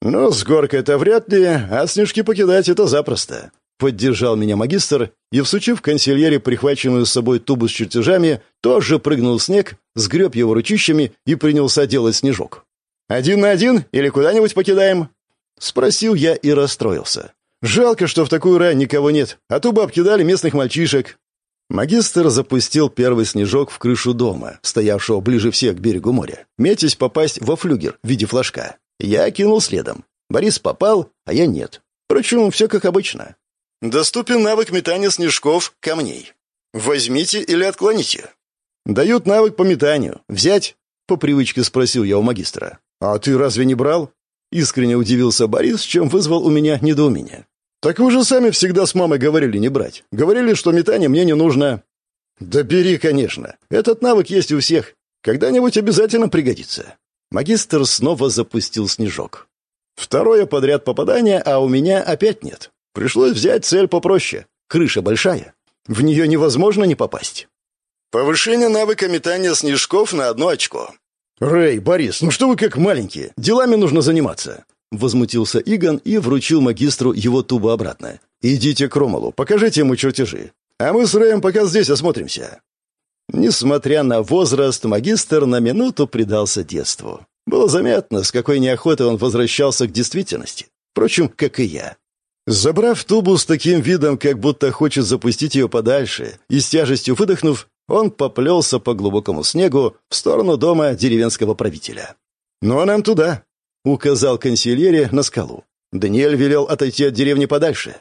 Ну, с горкой-то вряд ли, а снежки покидать это запросто. Поддержал меня магистр и, всучив консильере прихваченную с собой тубу с чертежами, тоже прыгнул в снег, сгреб его ручищами и принялся делать снежок. «Один на один или куда-нибудь покидаем?» Спросил я и расстроился. «Жалко, что в такую рань никого нет, а тубу обкидали местных мальчишек». Магистр запустил первый снежок в крышу дома, стоявшего ближе всех к берегу моря, метясь попасть во флюгер в виде флажка. Я кинул следом. Борис попал, а я нет. Впрочем, все как обычно. Доступен навык метания снежков камней. Возьмите или отклоните. Дают навык по метанию. Взять? По привычке спросил я у магистра. А ты разве не брал? Искренне удивился Борис, чем вызвал у меня недоумение. Так вы же сами всегда с мамой говорили не брать. Говорили, что метание мне не нужно. Да бери, конечно. Этот навык есть у всех. Когда-нибудь обязательно пригодится. Магистр снова запустил снежок. Второе подряд попадание, а у меня опять нет. Пришлось взять цель попроще. Крыша большая. В нее невозможно не попасть. Повышение навыка метания снежков на одно очко. «Рэй, Борис, ну что вы как маленькие? Делами нужно заниматься!» Возмутился Игон и вручил магистру его тубу обратно. «Идите к Ромалу, покажите ему чертежи. А мы с Рэем пока здесь осмотримся». Несмотря на возраст, магистр на минуту предался детству. Было заметно, с какой неохотой он возвращался к действительности. Впрочем, как и я. Забрав тубу с таким видом, как будто хочет запустить ее подальше, и с тяжестью выдохнув, он поплелся по глубокому снегу в сторону дома деревенского правителя. «Ну, а нам туда», — указал консильере на скалу. Даниэль велел отойти от деревни подальше.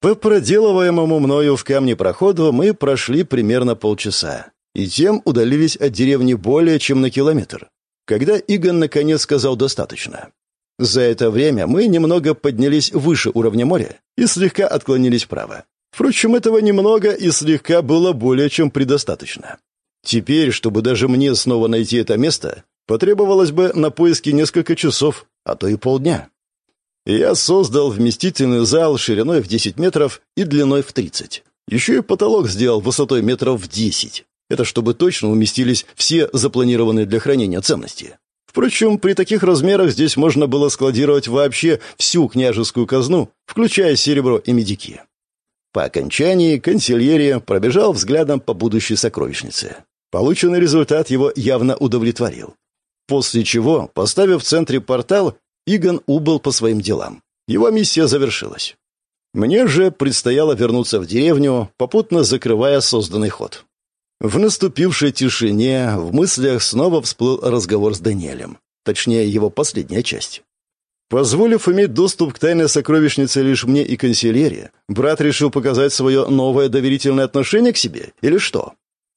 По проделываемому мною в камне проходу мы прошли примерно полчаса, и тем удалились от деревни более чем на километр. Когда Игон наконец сказал «достаточно», за это время мы немного поднялись выше уровня моря и слегка отклонились вправо. Впрочем, этого немного и слегка было более чем предостаточно. Теперь, чтобы даже мне снова найти это место, потребовалось бы на поиски несколько часов, а то и полдня. Я создал вместительный зал шириной в 10 метров и длиной в 30. Еще и потолок сделал высотой метров в 10. Это чтобы точно уместились все запланированные для хранения ценности. Впрочем, при таких размерах здесь можно было складировать вообще всю княжескую казну, включая серебро и медики. По окончании консильерия пробежал взглядом по будущей сокровищнице. Полученный результат его явно удовлетворил. После чего, поставив в центре портал, Игон убыл по своим делам. Его миссия завершилась. Мне же предстояло вернуться в деревню, попутно закрывая созданный ход. В наступившей тишине в мыслях снова всплыл разговор с Даниэлем. Точнее, его последняя часть. Позволив иметь доступ к тайной сокровищнице лишь мне и консильере, брат решил показать свое новое доверительное отношение к себе, или что?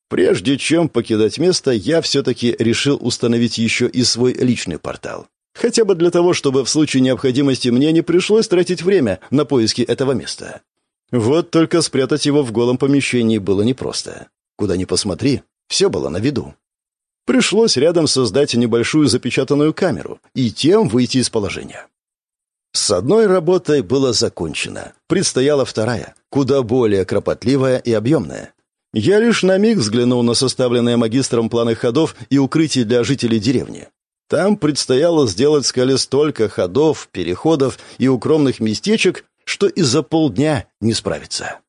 Прежде чем покидать место, я все-таки решил установить еще и свой личный портал. Хотя бы для того, чтобы в случае необходимости мне не пришлось тратить время на поиски этого места. Вот только спрятать его в голом помещении было непросто. Куда ни посмотри, все было на виду. Пришлось рядом создать небольшую запечатанную камеру и тем выйти из положения. С одной работой было закончено. Предстояла вторая, куда более кропотливая и объемная. Я лишь на миг взглянул на составленные магистром планы ходов и укрытий для жителей деревни. Там предстояло сделать в скале столько ходов, переходов и укромных местечек, что и за полдня не справиться.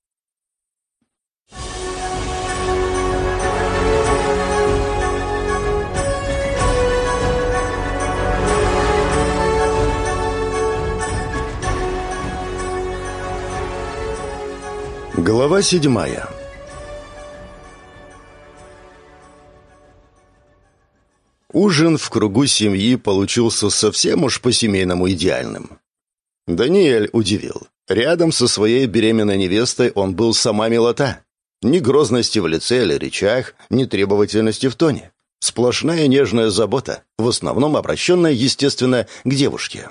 Глава седьмая Ужин в кругу семьи получился совсем уж по-семейному идеальным. Даниэль удивил. Рядом со своей беременной невестой он был сама милота. Ни грозности в лице или речах, ни требовательности в тоне. Сплошная нежная забота, в основном обращенная, естественно, к девушке.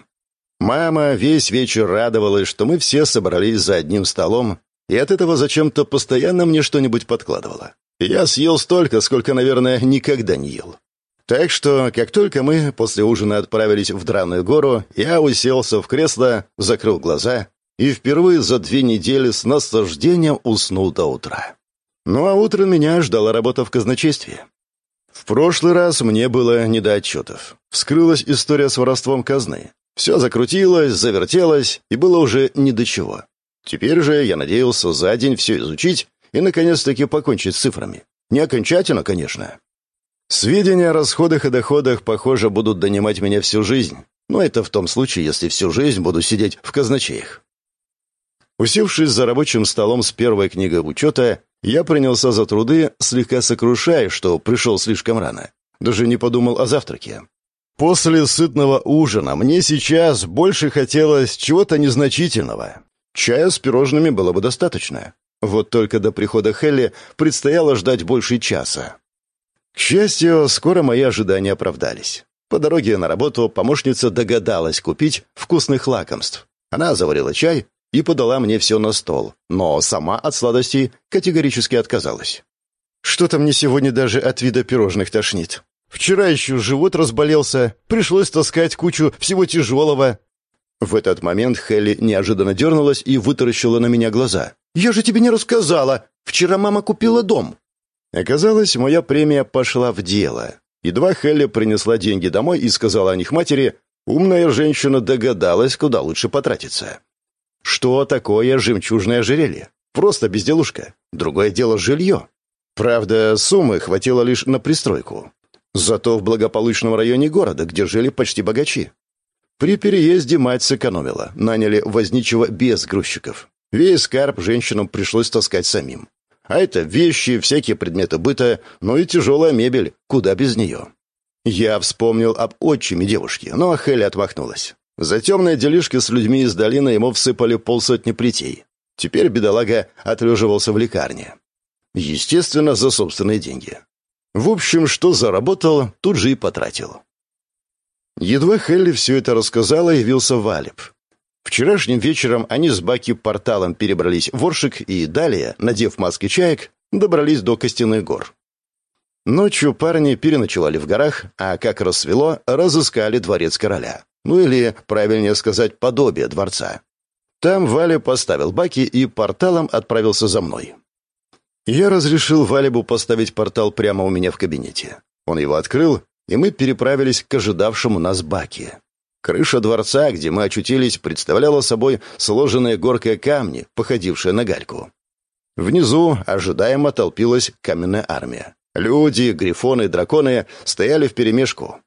Мама весь вечер радовалась, что мы все собрались за одним столом, и от этого зачем-то постоянно мне что-нибудь подкладывала. Я съел столько, сколько, наверное, никогда не ел. Так что, как только мы после ужина отправились в Драную гору, я уселся в кресло, закрыл глаза и впервые за две недели с наслаждением уснул до утра. Ну а утром меня ждала работа в казначействе. В прошлый раз мне было не до отчетов. Вскрылась история с воровством казны. Все закрутилось, завертелось, и было уже ни до чего. Теперь же я надеялся за день все изучить и, наконец-таки, покончить с цифрами. Не окончательно, конечно. Сведения о расходах и доходах, похоже, будут донимать меня всю жизнь. Но это в том случае, если всю жизнь буду сидеть в казначеях. Усевшись за рабочим столом с первой книгой учета, я принялся за труды, слегка сокрушая, что пришел слишком рано. Даже не подумал о завтраке. После сытного ужина мне сейчас больше хотелось чего-то незначительного. Чая с пирожными было бы достаточно. Вот только до прихода Хелли предстояло ждать больше часа. К счастью, скоро мои ожидания оправдались. По дороге на работу помощница догадалась купить вкусных лакомств. Она заварила чай и подала мне все на стол, но сама от сладостей категорически отказалась. Что-то мне сегодня даже от вида пирожных тошнит. Вчера еще живот разболелся, пришлось таскать кучу всего тяжелого. В этот момент Хелли неожиданно дернулась и вытаращила на меня глаза. «Я же тебе не рассказала! Вчера мама купила дом!» Оказалось, моя премия пошла в дело. Едва Хелли принесла деньги домой и сказала о них матери, умная женщина догадалась, куда лучше потратиться. Что такое жемчужное ожерелье? Просто безделушка. Другое дело жилье. Правда, суммы хватило лишь на пристройку. Зато в благополучном районе города, где жили почти богачи. При переезде мать сэкономила, наняли возничего без грузчиков. Весь скарб женщинам пришлось таскать самим. А это вещи, всякие предметы быта, ну и тяжелая мебель, куда без нее. Я вспомнил об отчиме девушки, но Хелли отмахнулась. За темные делишки с людьми из долины ему всыпали полсотни плетей. Теперь бедолага отлеживался в лекарне. Естественно, за собственные деньги. В общем, что заработал, тут же и потратил. Едва Хелли все это рассказала, явился Валеб. Вчерашним вечером они с Баки порталом перебрались в Оршик и далее, надев маски чаек, добрались до Костяных гор. Ночью парни переночевали в горах, а как рассвело, разыскали дворец короля. Ну или, правильнее сказать, подобие дворца. Там Валя поставил баки и порталом отправился за мной. Я разрешил Валебу поставить портал прямо у меня в кабинете. Он его открыл, и мы переправились к ожидавшему нас баки. Крыша дворца, где мы очутились, представляла собой сложенные горкой камни, походившие на гальку. Внизу ожидаемо толпилась каменная армия. Люди, грифоны, драконы стояли вперемешку.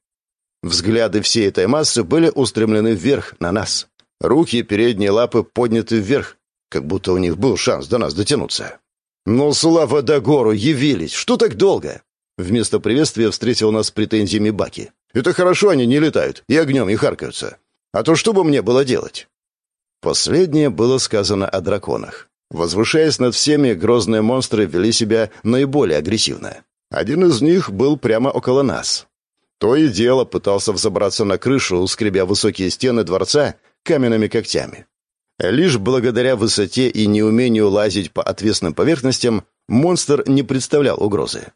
Взгляды всей этой массы были устремлены вверх, на нас. Руки и передние лапы подняты вверх, как будто у них был шанс до нас дотянуться. «Ну, слава да гору, явились! Что так долго?» Вместо приветствия встретил нас с претензиями Баки. «Это хорошо, они не летают, и огнем не харкаются. А то что бы мне было делать?» Последнее было сказано о драконах. Возвышаясь над всеми, грозные монстры вели себя наиболее агрессивно. Один из них был прямо около нас. То и дело пытался взобраться на крышу, скребя высокие стены дворца каменными когтями. Лишь благодаря высоте и неумению лазить по отвесным поверхностям монстр не представлял угрозы.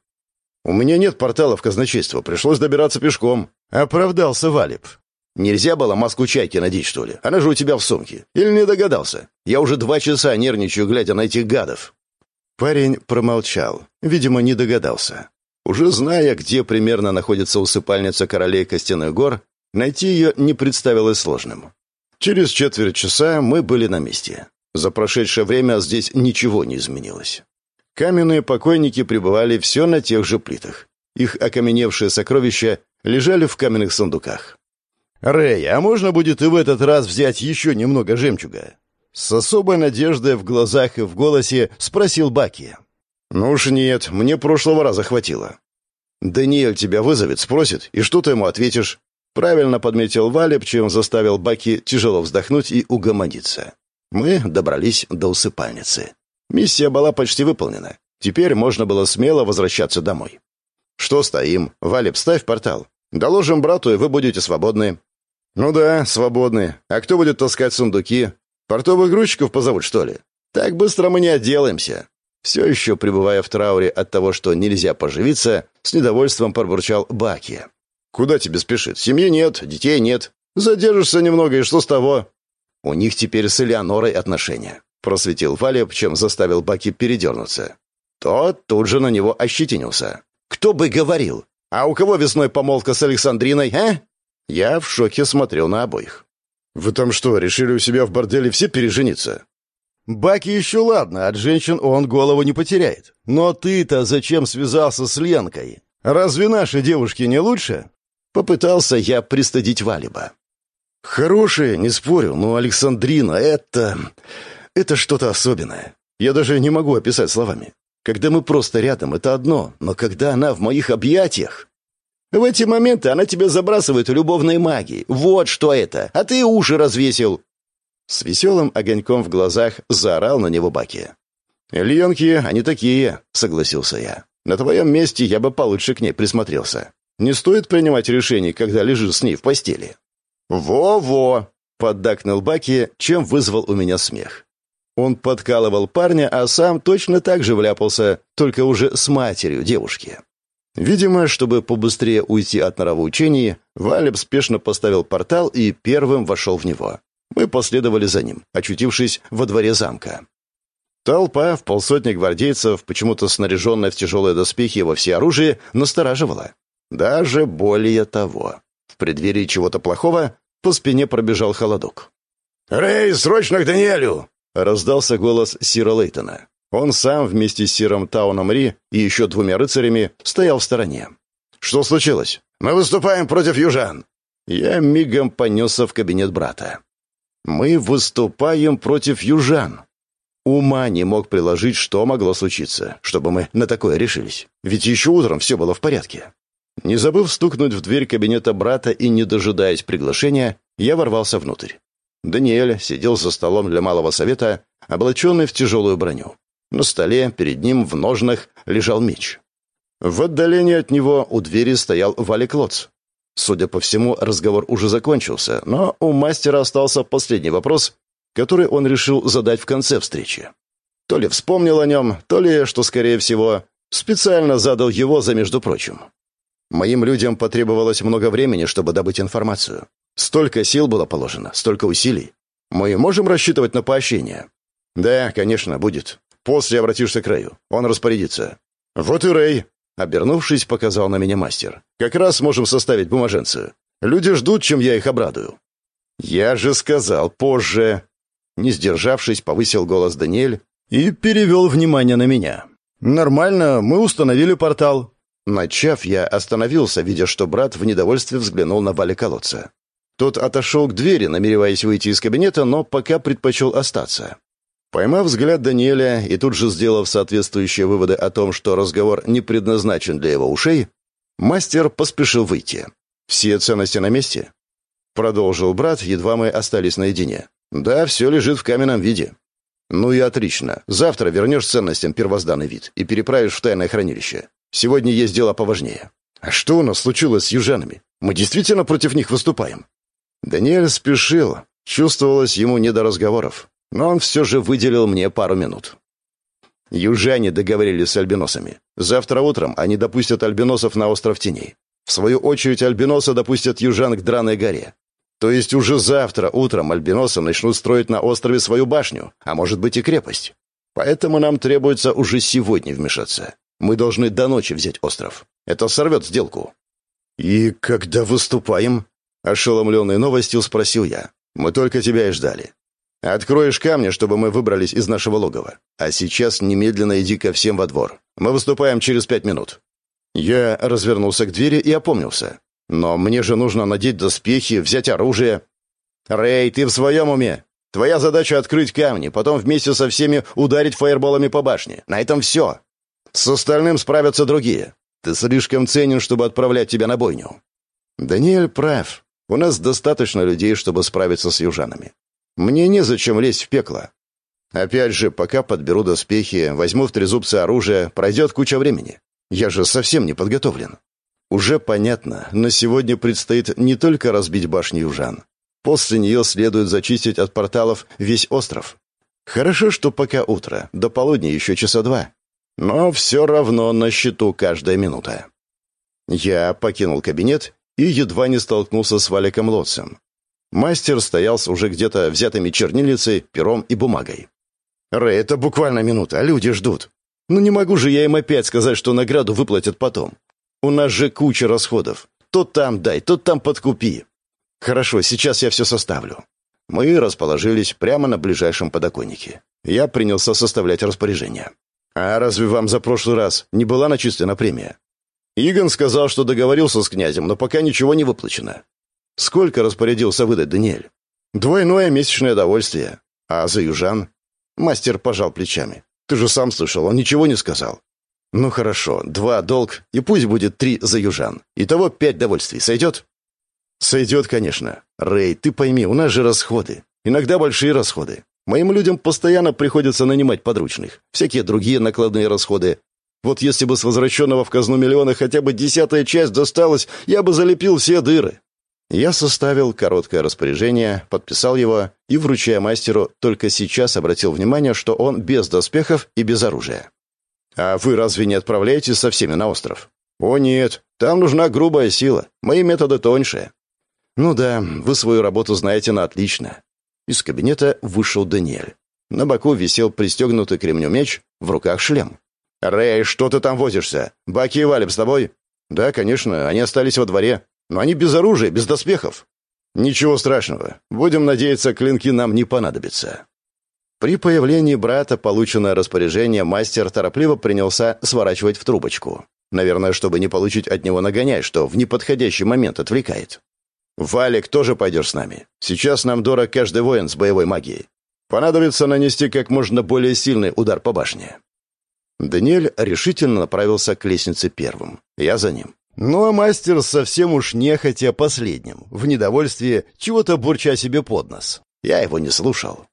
«У меня нет портала в казначейство, пришлось добираться пешком», — оправдался Валип. «Нельзя было маску чайки надеть, что ли? Она же у тебя в сумке. Или не догадался? Я уже два часа нервничаю, глядя на этих гадов». Парень промолчал. Видимо, не догадался. Уже зная, где примерно находится усыпальница королей Костяных гор, найти ее не представилось сложным. Через четверть часа мы были на месте. За прошедшее время здесь ничего не изменилось. Каменные покойники пребывали все на тех же плитах. Их окаменевшие сокровища лежали в каменных сундуках. «Рэй, а можно будет и в этот раз взять еще немного жемчуга?» С особой надеждой в глазах и в голосе спросил Баки. «Ну уж нет, мне прошлого раза хватило». «Даниэль тебя вызовет, спросит, и что ты ему ответишь?» Правильно подметил Валеб, чем заставил Баки тяжело вздохнуть и угомониться. Мы добрались до усыпальницы. Миссия была почти выполнена. Теперь можно было смело возвращаться домой. «Что стоим? Валеп, ставь портал. Доложим брату, и вы будете свободны». «Ну да, свободны. А кто будет таскать сундуки? Портовых грузчиков позовут, что ли? Так быстро мы не отделаемся». Все еще пребывая в трауре от того, что нельзя поживиться, с недовольством пробурчал Баки. «Куда тебе спешит? Семьи нет, детей нет. Задержишься немного, и что с того?» «У них теперь с Элеонорой отношения», — просветил Валеп, чем заставил Баки передернуться. Тот тут же на него ощетинился. «Кто бы говорил? А у кого весной помолвка с Александриной, а?» Я в шоке смотрел на обоих. «Вы там что, решили у себя в борделе все пережениться?» «Баки еще ладно, от женщин он голову не потеряет. Но ты-то зачем связался с Ленкой? Разве наши девушки не лучше?» Попытался я пристыдить Валиба. «Хорошие, не спорю, но Александрина — это... это что-то особенное. Я даже не могу описать словами. Когда мы просто рядом, это одно, но когда она в моих объятиях... В эти моменты она тебя забрасывает любовной магией. Вот что это. А ты уши развесил. С веселым огоньком в глазах заорал на него Баки. «Ленки, они такие», — согласился я. «На твоем месте я бы получше к ней присмотрелся. Не стоит принимать решений, когда лежишь с ней в постели». «Во-во!» — поддакнул Баки, чем вызвал у меня смех. Он подкалывал парня, а сам точно так же вляпался, только уже с матерью девушки. Видимо, чтобы побыстрее уйти от норовоучений, Валеб спешно поставил портал и первым вошел в него. Мы последовали за ним, очутившись во дворе замка. Толпа в полсотни гвардейцев, почему-то снаряженная в тяжелые доспехи во всеоружие, настораживала. Даже более того. В преддверии чего-то плохого по спине пробежал холодок. «Рэй, срочно к Даниэлю!» — раздался голос Сира Лейтона. Он сам вместе с Сиром Тауном Ри и еще двумя рыцарями стоял в стороне. «Что случилось? Мы выступаем против южан!» Я мигом понесся в кабинет брата. Мы выступаем против южан. Ума не мог приложить, что могло случиться, чтобы мы на такое решились. Ведь еще утром все было в порядке. Не забыв стукнуть в дверь кабинета брата и не дожидаясь приглашения, я ворвался внутрь. Даниэль сидел за столом для малого совета, облаченный в тяжелую броню. На столе перед ним в ножнах лежал меч. В отдалении от него у двери стоял Валик Лоц. Судя по всему, разговор уже закончился, но у мастера остался последний вопрос, который он решил задать в конце встречи. То ли вспомнил о нем, то ли, что, скорее всего, специально задал его за между прочим. Моим людям потребовалось много времени, чтобы добыть информацию. Столько сил было положено, столько усилий. Мы можем рассчитывать на поощрение? Да, конечно, будет. После обратишься к Рэю. Он распорядится. Вот и Рэй. Обернувшись, показал на меня мастер. «Как раз можем составить бумаженцию. Люди ждут, чем я их обрадую». «Я же сказал, позже». Не сдержавшись, повысил голос Даниэль и перевел внимание на меня. «Нормально, мы установили портал». Начав, я остановился, видя, что брат в недовольстве взглянул на Валя колодца. Тот отошел к двери, намереваясь выйти из кабинета, но пока предпочел остаться. Поймав взгляд Даниэля и тут же сделав соответствующие выводы о том, что разговор не предназначен для его ушей, мастер поспешил выйти. «Все ценности на месте?» Продолжил брат, едва мы остались наедине. «Да, все лежит в каменном виде». «Ну и отлично. Завтра вернешь ценностям первозданный вид и переправишь в тайное хранилище. Сегодня есть дела поважнее». «А что у нас случилось с южанами? Мы действительно против них выступаем?» Даниэль спешил. Чувствовалось ему не до разговоров но он все же выделил мне пару минут. Южане договорились с альбиносами. Завтра утром они допустят альбиносов на остров Теней. В свою очередь альбиносы допустят южан к Драной горе. То есть уже завтра утром альбиносы начнут строить на острове свою башню, а может быть и крепость. Поэтому нам требуется уже сегодня вмешаться. Мы должны до ночи взять остров. Это сорвет сделку». «И когда выступаем?» Ошеломленной новостью спросил я. «Мы только тебя и ждали. Откроешь камни, чтобы мы выбрались из нашего логова. А сейчас немедленно иди ко всем во двор. Мы выступаем через пять минут». Я развернулся к двери и опомнился. «Но мне же нужно надеть доспехи, взять оружие». «Рэй, ты в своем уме? Твоя задача — открыть камни, потом вместе со всеми ударить фаерболами по башне. На этом все. С остальным справятся другие. Ты слишком ценен, чтобы отправлять тебя на бойню». Даниэль прав. У нас достаточно людей, чтобы справиться с южанами. Мне незачем лезть в пекло. Опять же, пока подберу доспехи, возьму в трезубцы оружие, пройдет куча времени. Я же совсем не подготовлен. Уже понятно, на сегодня предстоит не только разбить башню южан. После нее следует зачистить от порталов весь остров. Хорошо, что пока утро, до полудня еще часа два. Но все равно на счету каждая минута. Я покинул кабинет и едва не столкнулся с Валиком Лотцем. Мастер стоял с уже где-то взятыми чернильницей, пером и бумагой. «Рэй, это буквально минута, а люди ждут. Ну не могу же я им опять сказать, что награду выплатят потом. У нас же куча расходов. То там дай, то там подкупи. Хорошо, сейчас я все составлю». Мы расположились прямо на ближайшем подоконнике. Я принялся составлять распоряжение. «А разве вам за прошлый раз не была начислена премия?» Игон сказал, что договорился с князем, но пока ничего не выплачено. Сколько распорядился выдать Даниэль? Двойное месячное довольствие. А за южан? Мастер пожал плечами. Ты же сам слышал, он ничего не сказал. Ну хорошо, два долг, и пусть будет три за южан. Итого пять довольствий. Сойдет? Сойдет, конечно. Рэй, ты пойми, у нас же расходы. Иногда большие расходы. Моим людям постоянно приходится нанимать подручных. Всякие другие накладные расходы. Вот если бы с возвращенного в казну миллиона хотя бы десятая часть досталась, я бы залепил все дыры. Я составил короткое распоряжение, подписал его и, вручая мастеру, только сейчас обратил внимание, что он без доспехов и без оружия. «А вы разве не отправляетесь со всеми на остров?» «О нет, там нужна грубая сила. Мои методы тоньше». «Ну да, вы свою работу знаете на отлично». Из кабинета вышел Даниэль. На боку висел пристегнутый к ремню меч, в руках шлем. «Рэй, что ты там возишься? Баки и Валим с тобой?» «Да, конечно, они остались во дворе. Но они без оружия, без доспехов. Ничего страшного. Будем надеяться, клинки нам не понадобятся. При появлении брата полученное распоряжение мастер торопливо принялся сворачивать в трубочку. Наверное, чтобы не получить от него нагоняй, что в неподходящий момент отвлекает. «Валик, тоже пойдешь с нами. Сейчас нам дорог каждый воин с боевой магией. Понадобится нанести как можно более сильный удар по башне». Даниэль решительно направился к лестнице первым. Я за ним. Ну а мастер совсем уж нехотя последним, в недовольстве, чего-то бурча себе под нос. Я его не слушал.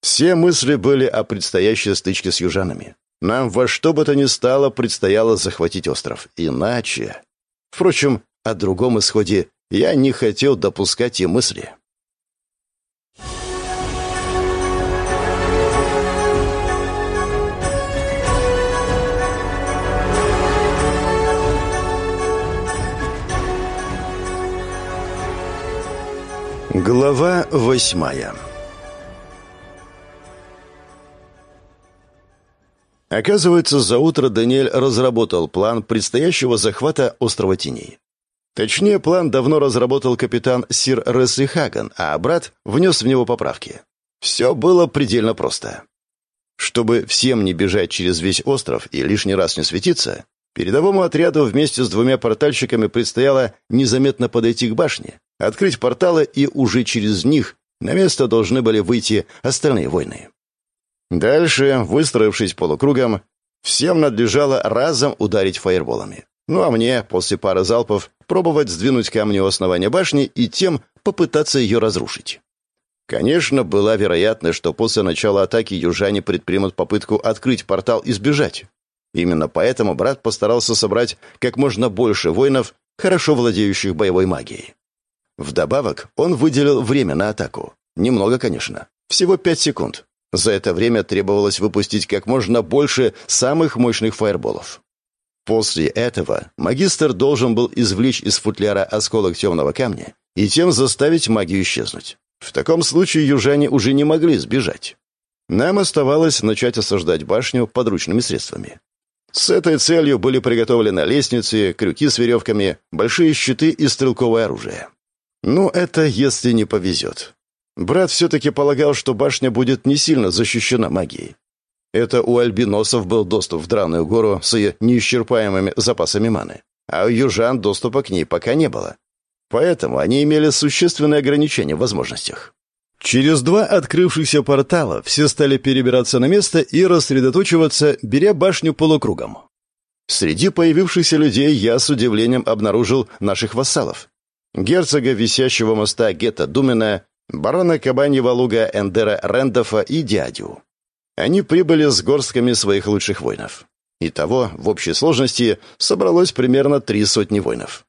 Все мысли были о предстоящей стычке с южанами. Нам во что бы то ни стало предстояло захватить остров. Иначе... Впрочем, о другом исходе я не хотел допускать и мысли. Глава восьмая Оказывается, за утро Даниэль разработал план предстоящего захвата острова Теней. Точнее, план давно разработал капитан Сир Ресли Хаган, а брат внес в него поправки. Все было предельно просто. Чтобы всем не бежать через весь остров и лишний раз не светиться, передовому отряду вместе с двумя портальщиками предстояло незаметно подойти к башне, открыть порталы, и уже через них на место должны были выйти остальные войны. Дальше, выстроившись полукругом, всем надлежало разом ударить фаерболами. Ну а мне, после пары залпов, пробовать сдвинуть камни у основания башни и тем попытаться ее разрушить. Конечно, была вероятность, что после начала атаки южане предпримут попытку открыть портал и сбежать. Именно поэтому брат постарался собрать как можно больше воинов, хорошо владеющих боевой магией. Вдобавок, он выделил время на атаку. Немного, конечно. Всего пять секунд. За это время требовалось выпустить как можно больше самых мощных фаерболов. После этого магистр должен был извлечь из футляра осколок темного камня и тем заставить магию исчезнуть. В таком случае южане уже не могли сбежать. Нам оставалось начать осаждать башню подручными средствами. С этой целью были приготовлены лестницы, крюки с веревками, большие щиты и стрелковое оружие. Ну, это если не повезет. Брат все-таки полагал, что башня будет не сильно защищена магией. Это у альбиносов был доступ в Драную гору с ее неисчерпаемыми запасами маны, а у южан доступа к ней пока не было. Поэтому они имели существенные ограничения в возможностях. Через два открывшихся портала все стали перебираться на место и рассредоточиваться, беря башню полукругом. Среди появившихся людей я с удивлением обнаружил наших вассалов герцога висящего моста Гетта Думина, барона Кабаньего луга Эндера Рендофа и дядю. Они прибыли с горстками своих лучших воинов. Итого, в общей сложности, собралось примерно три сотни воинов.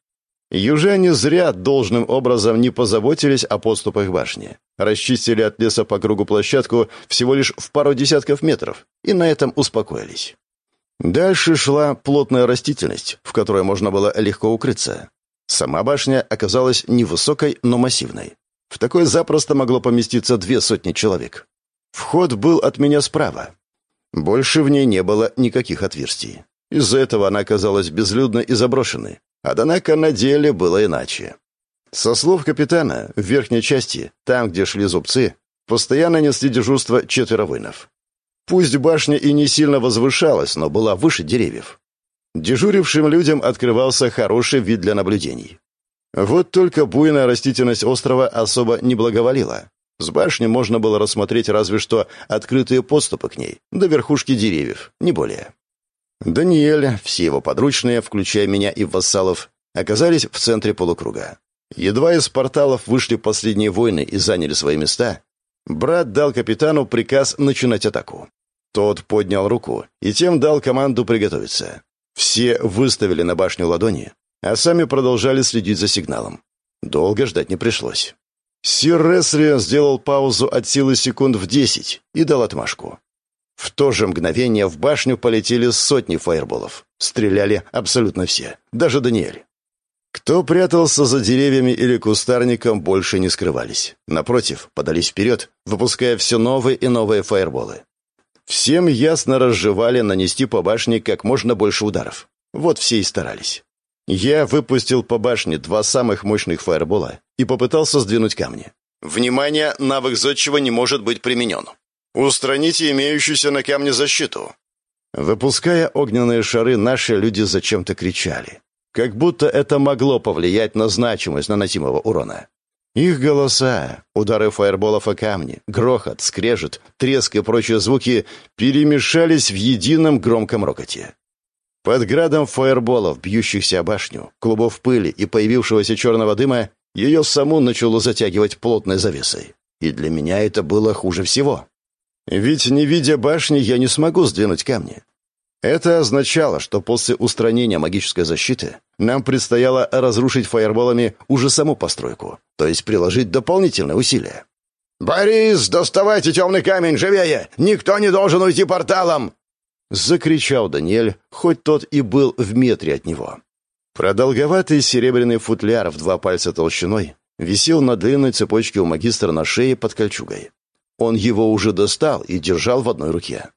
Южане зря должным образом не позаботились о подступах башни. Расчистили от леса по кругу площадку всего лишь в пару десятков метров, и на этом успокоились. Дальше шла плотная растительность, в которой можно было легко укрыться. Сама башня оказалась невысокой, но массивной. В такой запросто могло поместиться две сотни человек. Вход был от меня справа. Больше в ней не было никаких отверстий. Из-за этого она оказалась безлюдной и заброшенной, Однако на деле было иначе. Со слов капитана, в верхней части, там, где шли зубцы, постоянно несли дежурство четверо воинов. Пусть башня и не сильно возвышалась, но была выше деревьев. Дежурившим людям открывался хороший вид для наблюдений. Вот только буйная растительность острова особо не благоволила. С башни можно было рассмотреть разве что открытые подступы к ней, до верхушки деревьев, не более. Даниэль, все его подручные, включая меня и вассалов, оказались в центре полукруга. Едва из порталов вышли последние воины и заняли свои места, брат дал капитану приказ начинать атаку. Тот поднял руку и тем дал команду приготовиться. Все выставили на башню ладони, а сами продолжали следить за сигналом. Долго ждать не пришлось. Сир Ресли сделал паузу от силы секунд в десять и дал отмашку. В то же мгновение в башню полетели сотни фаерболов. Стреляли абсолютно все, даже Даниэль. Кто прятался за деревьями или кустарником, больше не скрывались. Напротив, подались вперед, выпуская все новые и новые фаерболы. Всем ясно разжевали нанести по башне как можно больше ударов. Вот все и старались. Я выпустил по башне два самых мощных фаербола и попытался сдвинуть камни. Внимание, навык зодчего не может быть применен. Устраните имеющуюся на камне защиту». Выпуская огненные шары, наши люди зачем-то кричали. Как будто это могло повлиять на значимость наносимого урона. Их голоса, удары фаерболов о камни, грохот, скрежет, треск и прочие звуки перемешались в едином громком рокоте. Под градом фаерболов, бьющихся о башню, клубов пыли и появившегося черного дыма, ее саму начало затягивать плотной завесой. И для меня это было хуже всего. Ведь, не видя башни, я не смогу сдвинуть камни. Это означало, что после устранения магической защиты нам предстояло разрушить фаерболами уже саму постройку, то есть приложить дополнительные усилия. «Борис, доставайте темный камень, живее! Никто не должен уйти порталом!» Закричал Даниэль, хоть тот и был в метре от него. Продолговатый серебряный футляр в два пальца толщиной висел на длинной цепочке у магистра на шее под кольчугой. Он его уже достал и держал в одной руке.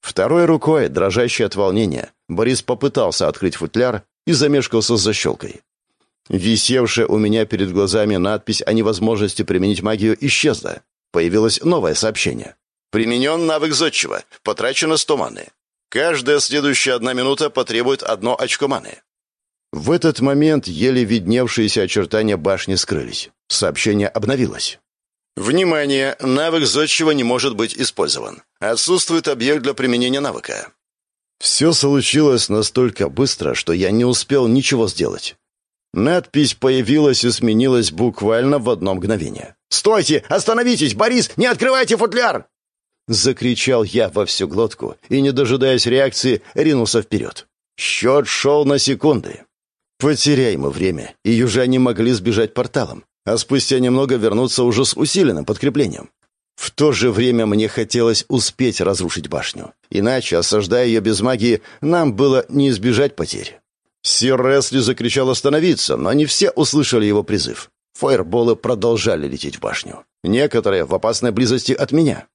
Второй рукой, дрожащей от волнения, Борис попытался открыть футляр и замешкался с защелкой. Висевшая у меня перед глазами надпись о невозможности применить магию исчезла. Появилось новое сообщение. «Применен навык зодчего. Потрачено 100 маны. Каждая следующая одна минута потребует одно очко маны». В этот момент еле видневшиеся очертания башни скрылись. Сообщение обновилось. Внимание! Навык зодчего не может быть использован. Отсутствует объект для применения навыка. Все случилось настолько быстро, что я не успел ничего сделать. Надпись появилась и сменилась буквально в одно мгновение. «Стойте! Остановитесь! Борис, не открывайте футляр!» Закричал я во всю глотку и, не дожидаясь реакции, ринулся вперед. Счет шел на секунды. Потеряем мы время, и южане могли сбежать порталом а спустя немного вернуться уже с усиленным подкреплением. В то же время мне хотелось успеть разрушить башню. Иначе, осаждая ее без магии, нам было не избежать потерь. Сир Ресли закричал остановиться, но не все услышали его призыв. Фаерболы продолжали лететь в башню. Некоторые в опасной близости от меня.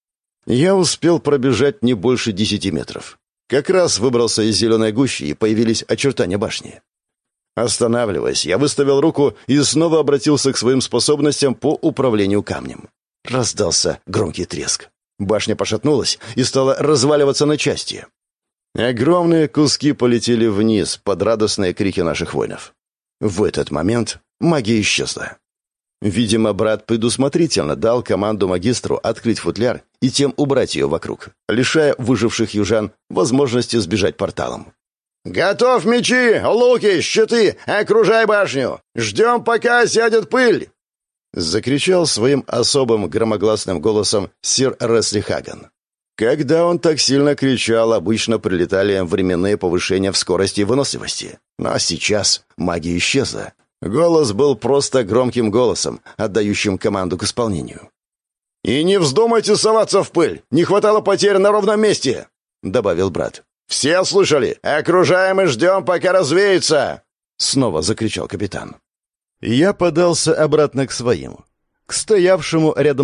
Я успел пробежать не больше десяти метров. Как раз выбрался из зеленой гущи, и появились очертания башни. Останавливаясь, я выставил руку и снова обратился к своим способностям по управлению камнем. Раздался громкий треск. Башня пошатнулась и стала разваливаться на части. Огромные куски полетели вниз под радостные крики наших воинов. В этот момент магия исчезла. Видимо, брат предусмотрительно дал команду магистру открыть футляр и тем убрать ее вокруг, лишая выживших южан возможности сбежать порталом. «Готов мечи, луки, щиты! Окружай башню! Ждем, пока сядет пыль!» Закричал своим особым громогласным голосом сир Ресли Хаган. Когда он так сильно кричал, обычно прилетали временные повышения в скорости и выносливости. Но сейчас магия исчезла. Голос был просто громким голосом, отдающим команду к исполнению. «И не вздумайте соваться в пыль! Не хватало потерь на ровном месте!» — добавил брат. «Все слышали? Окружаем и ждем, пока развеется!» Снова закричал капитан. Я подался обратно к своим. К стоявшему рядом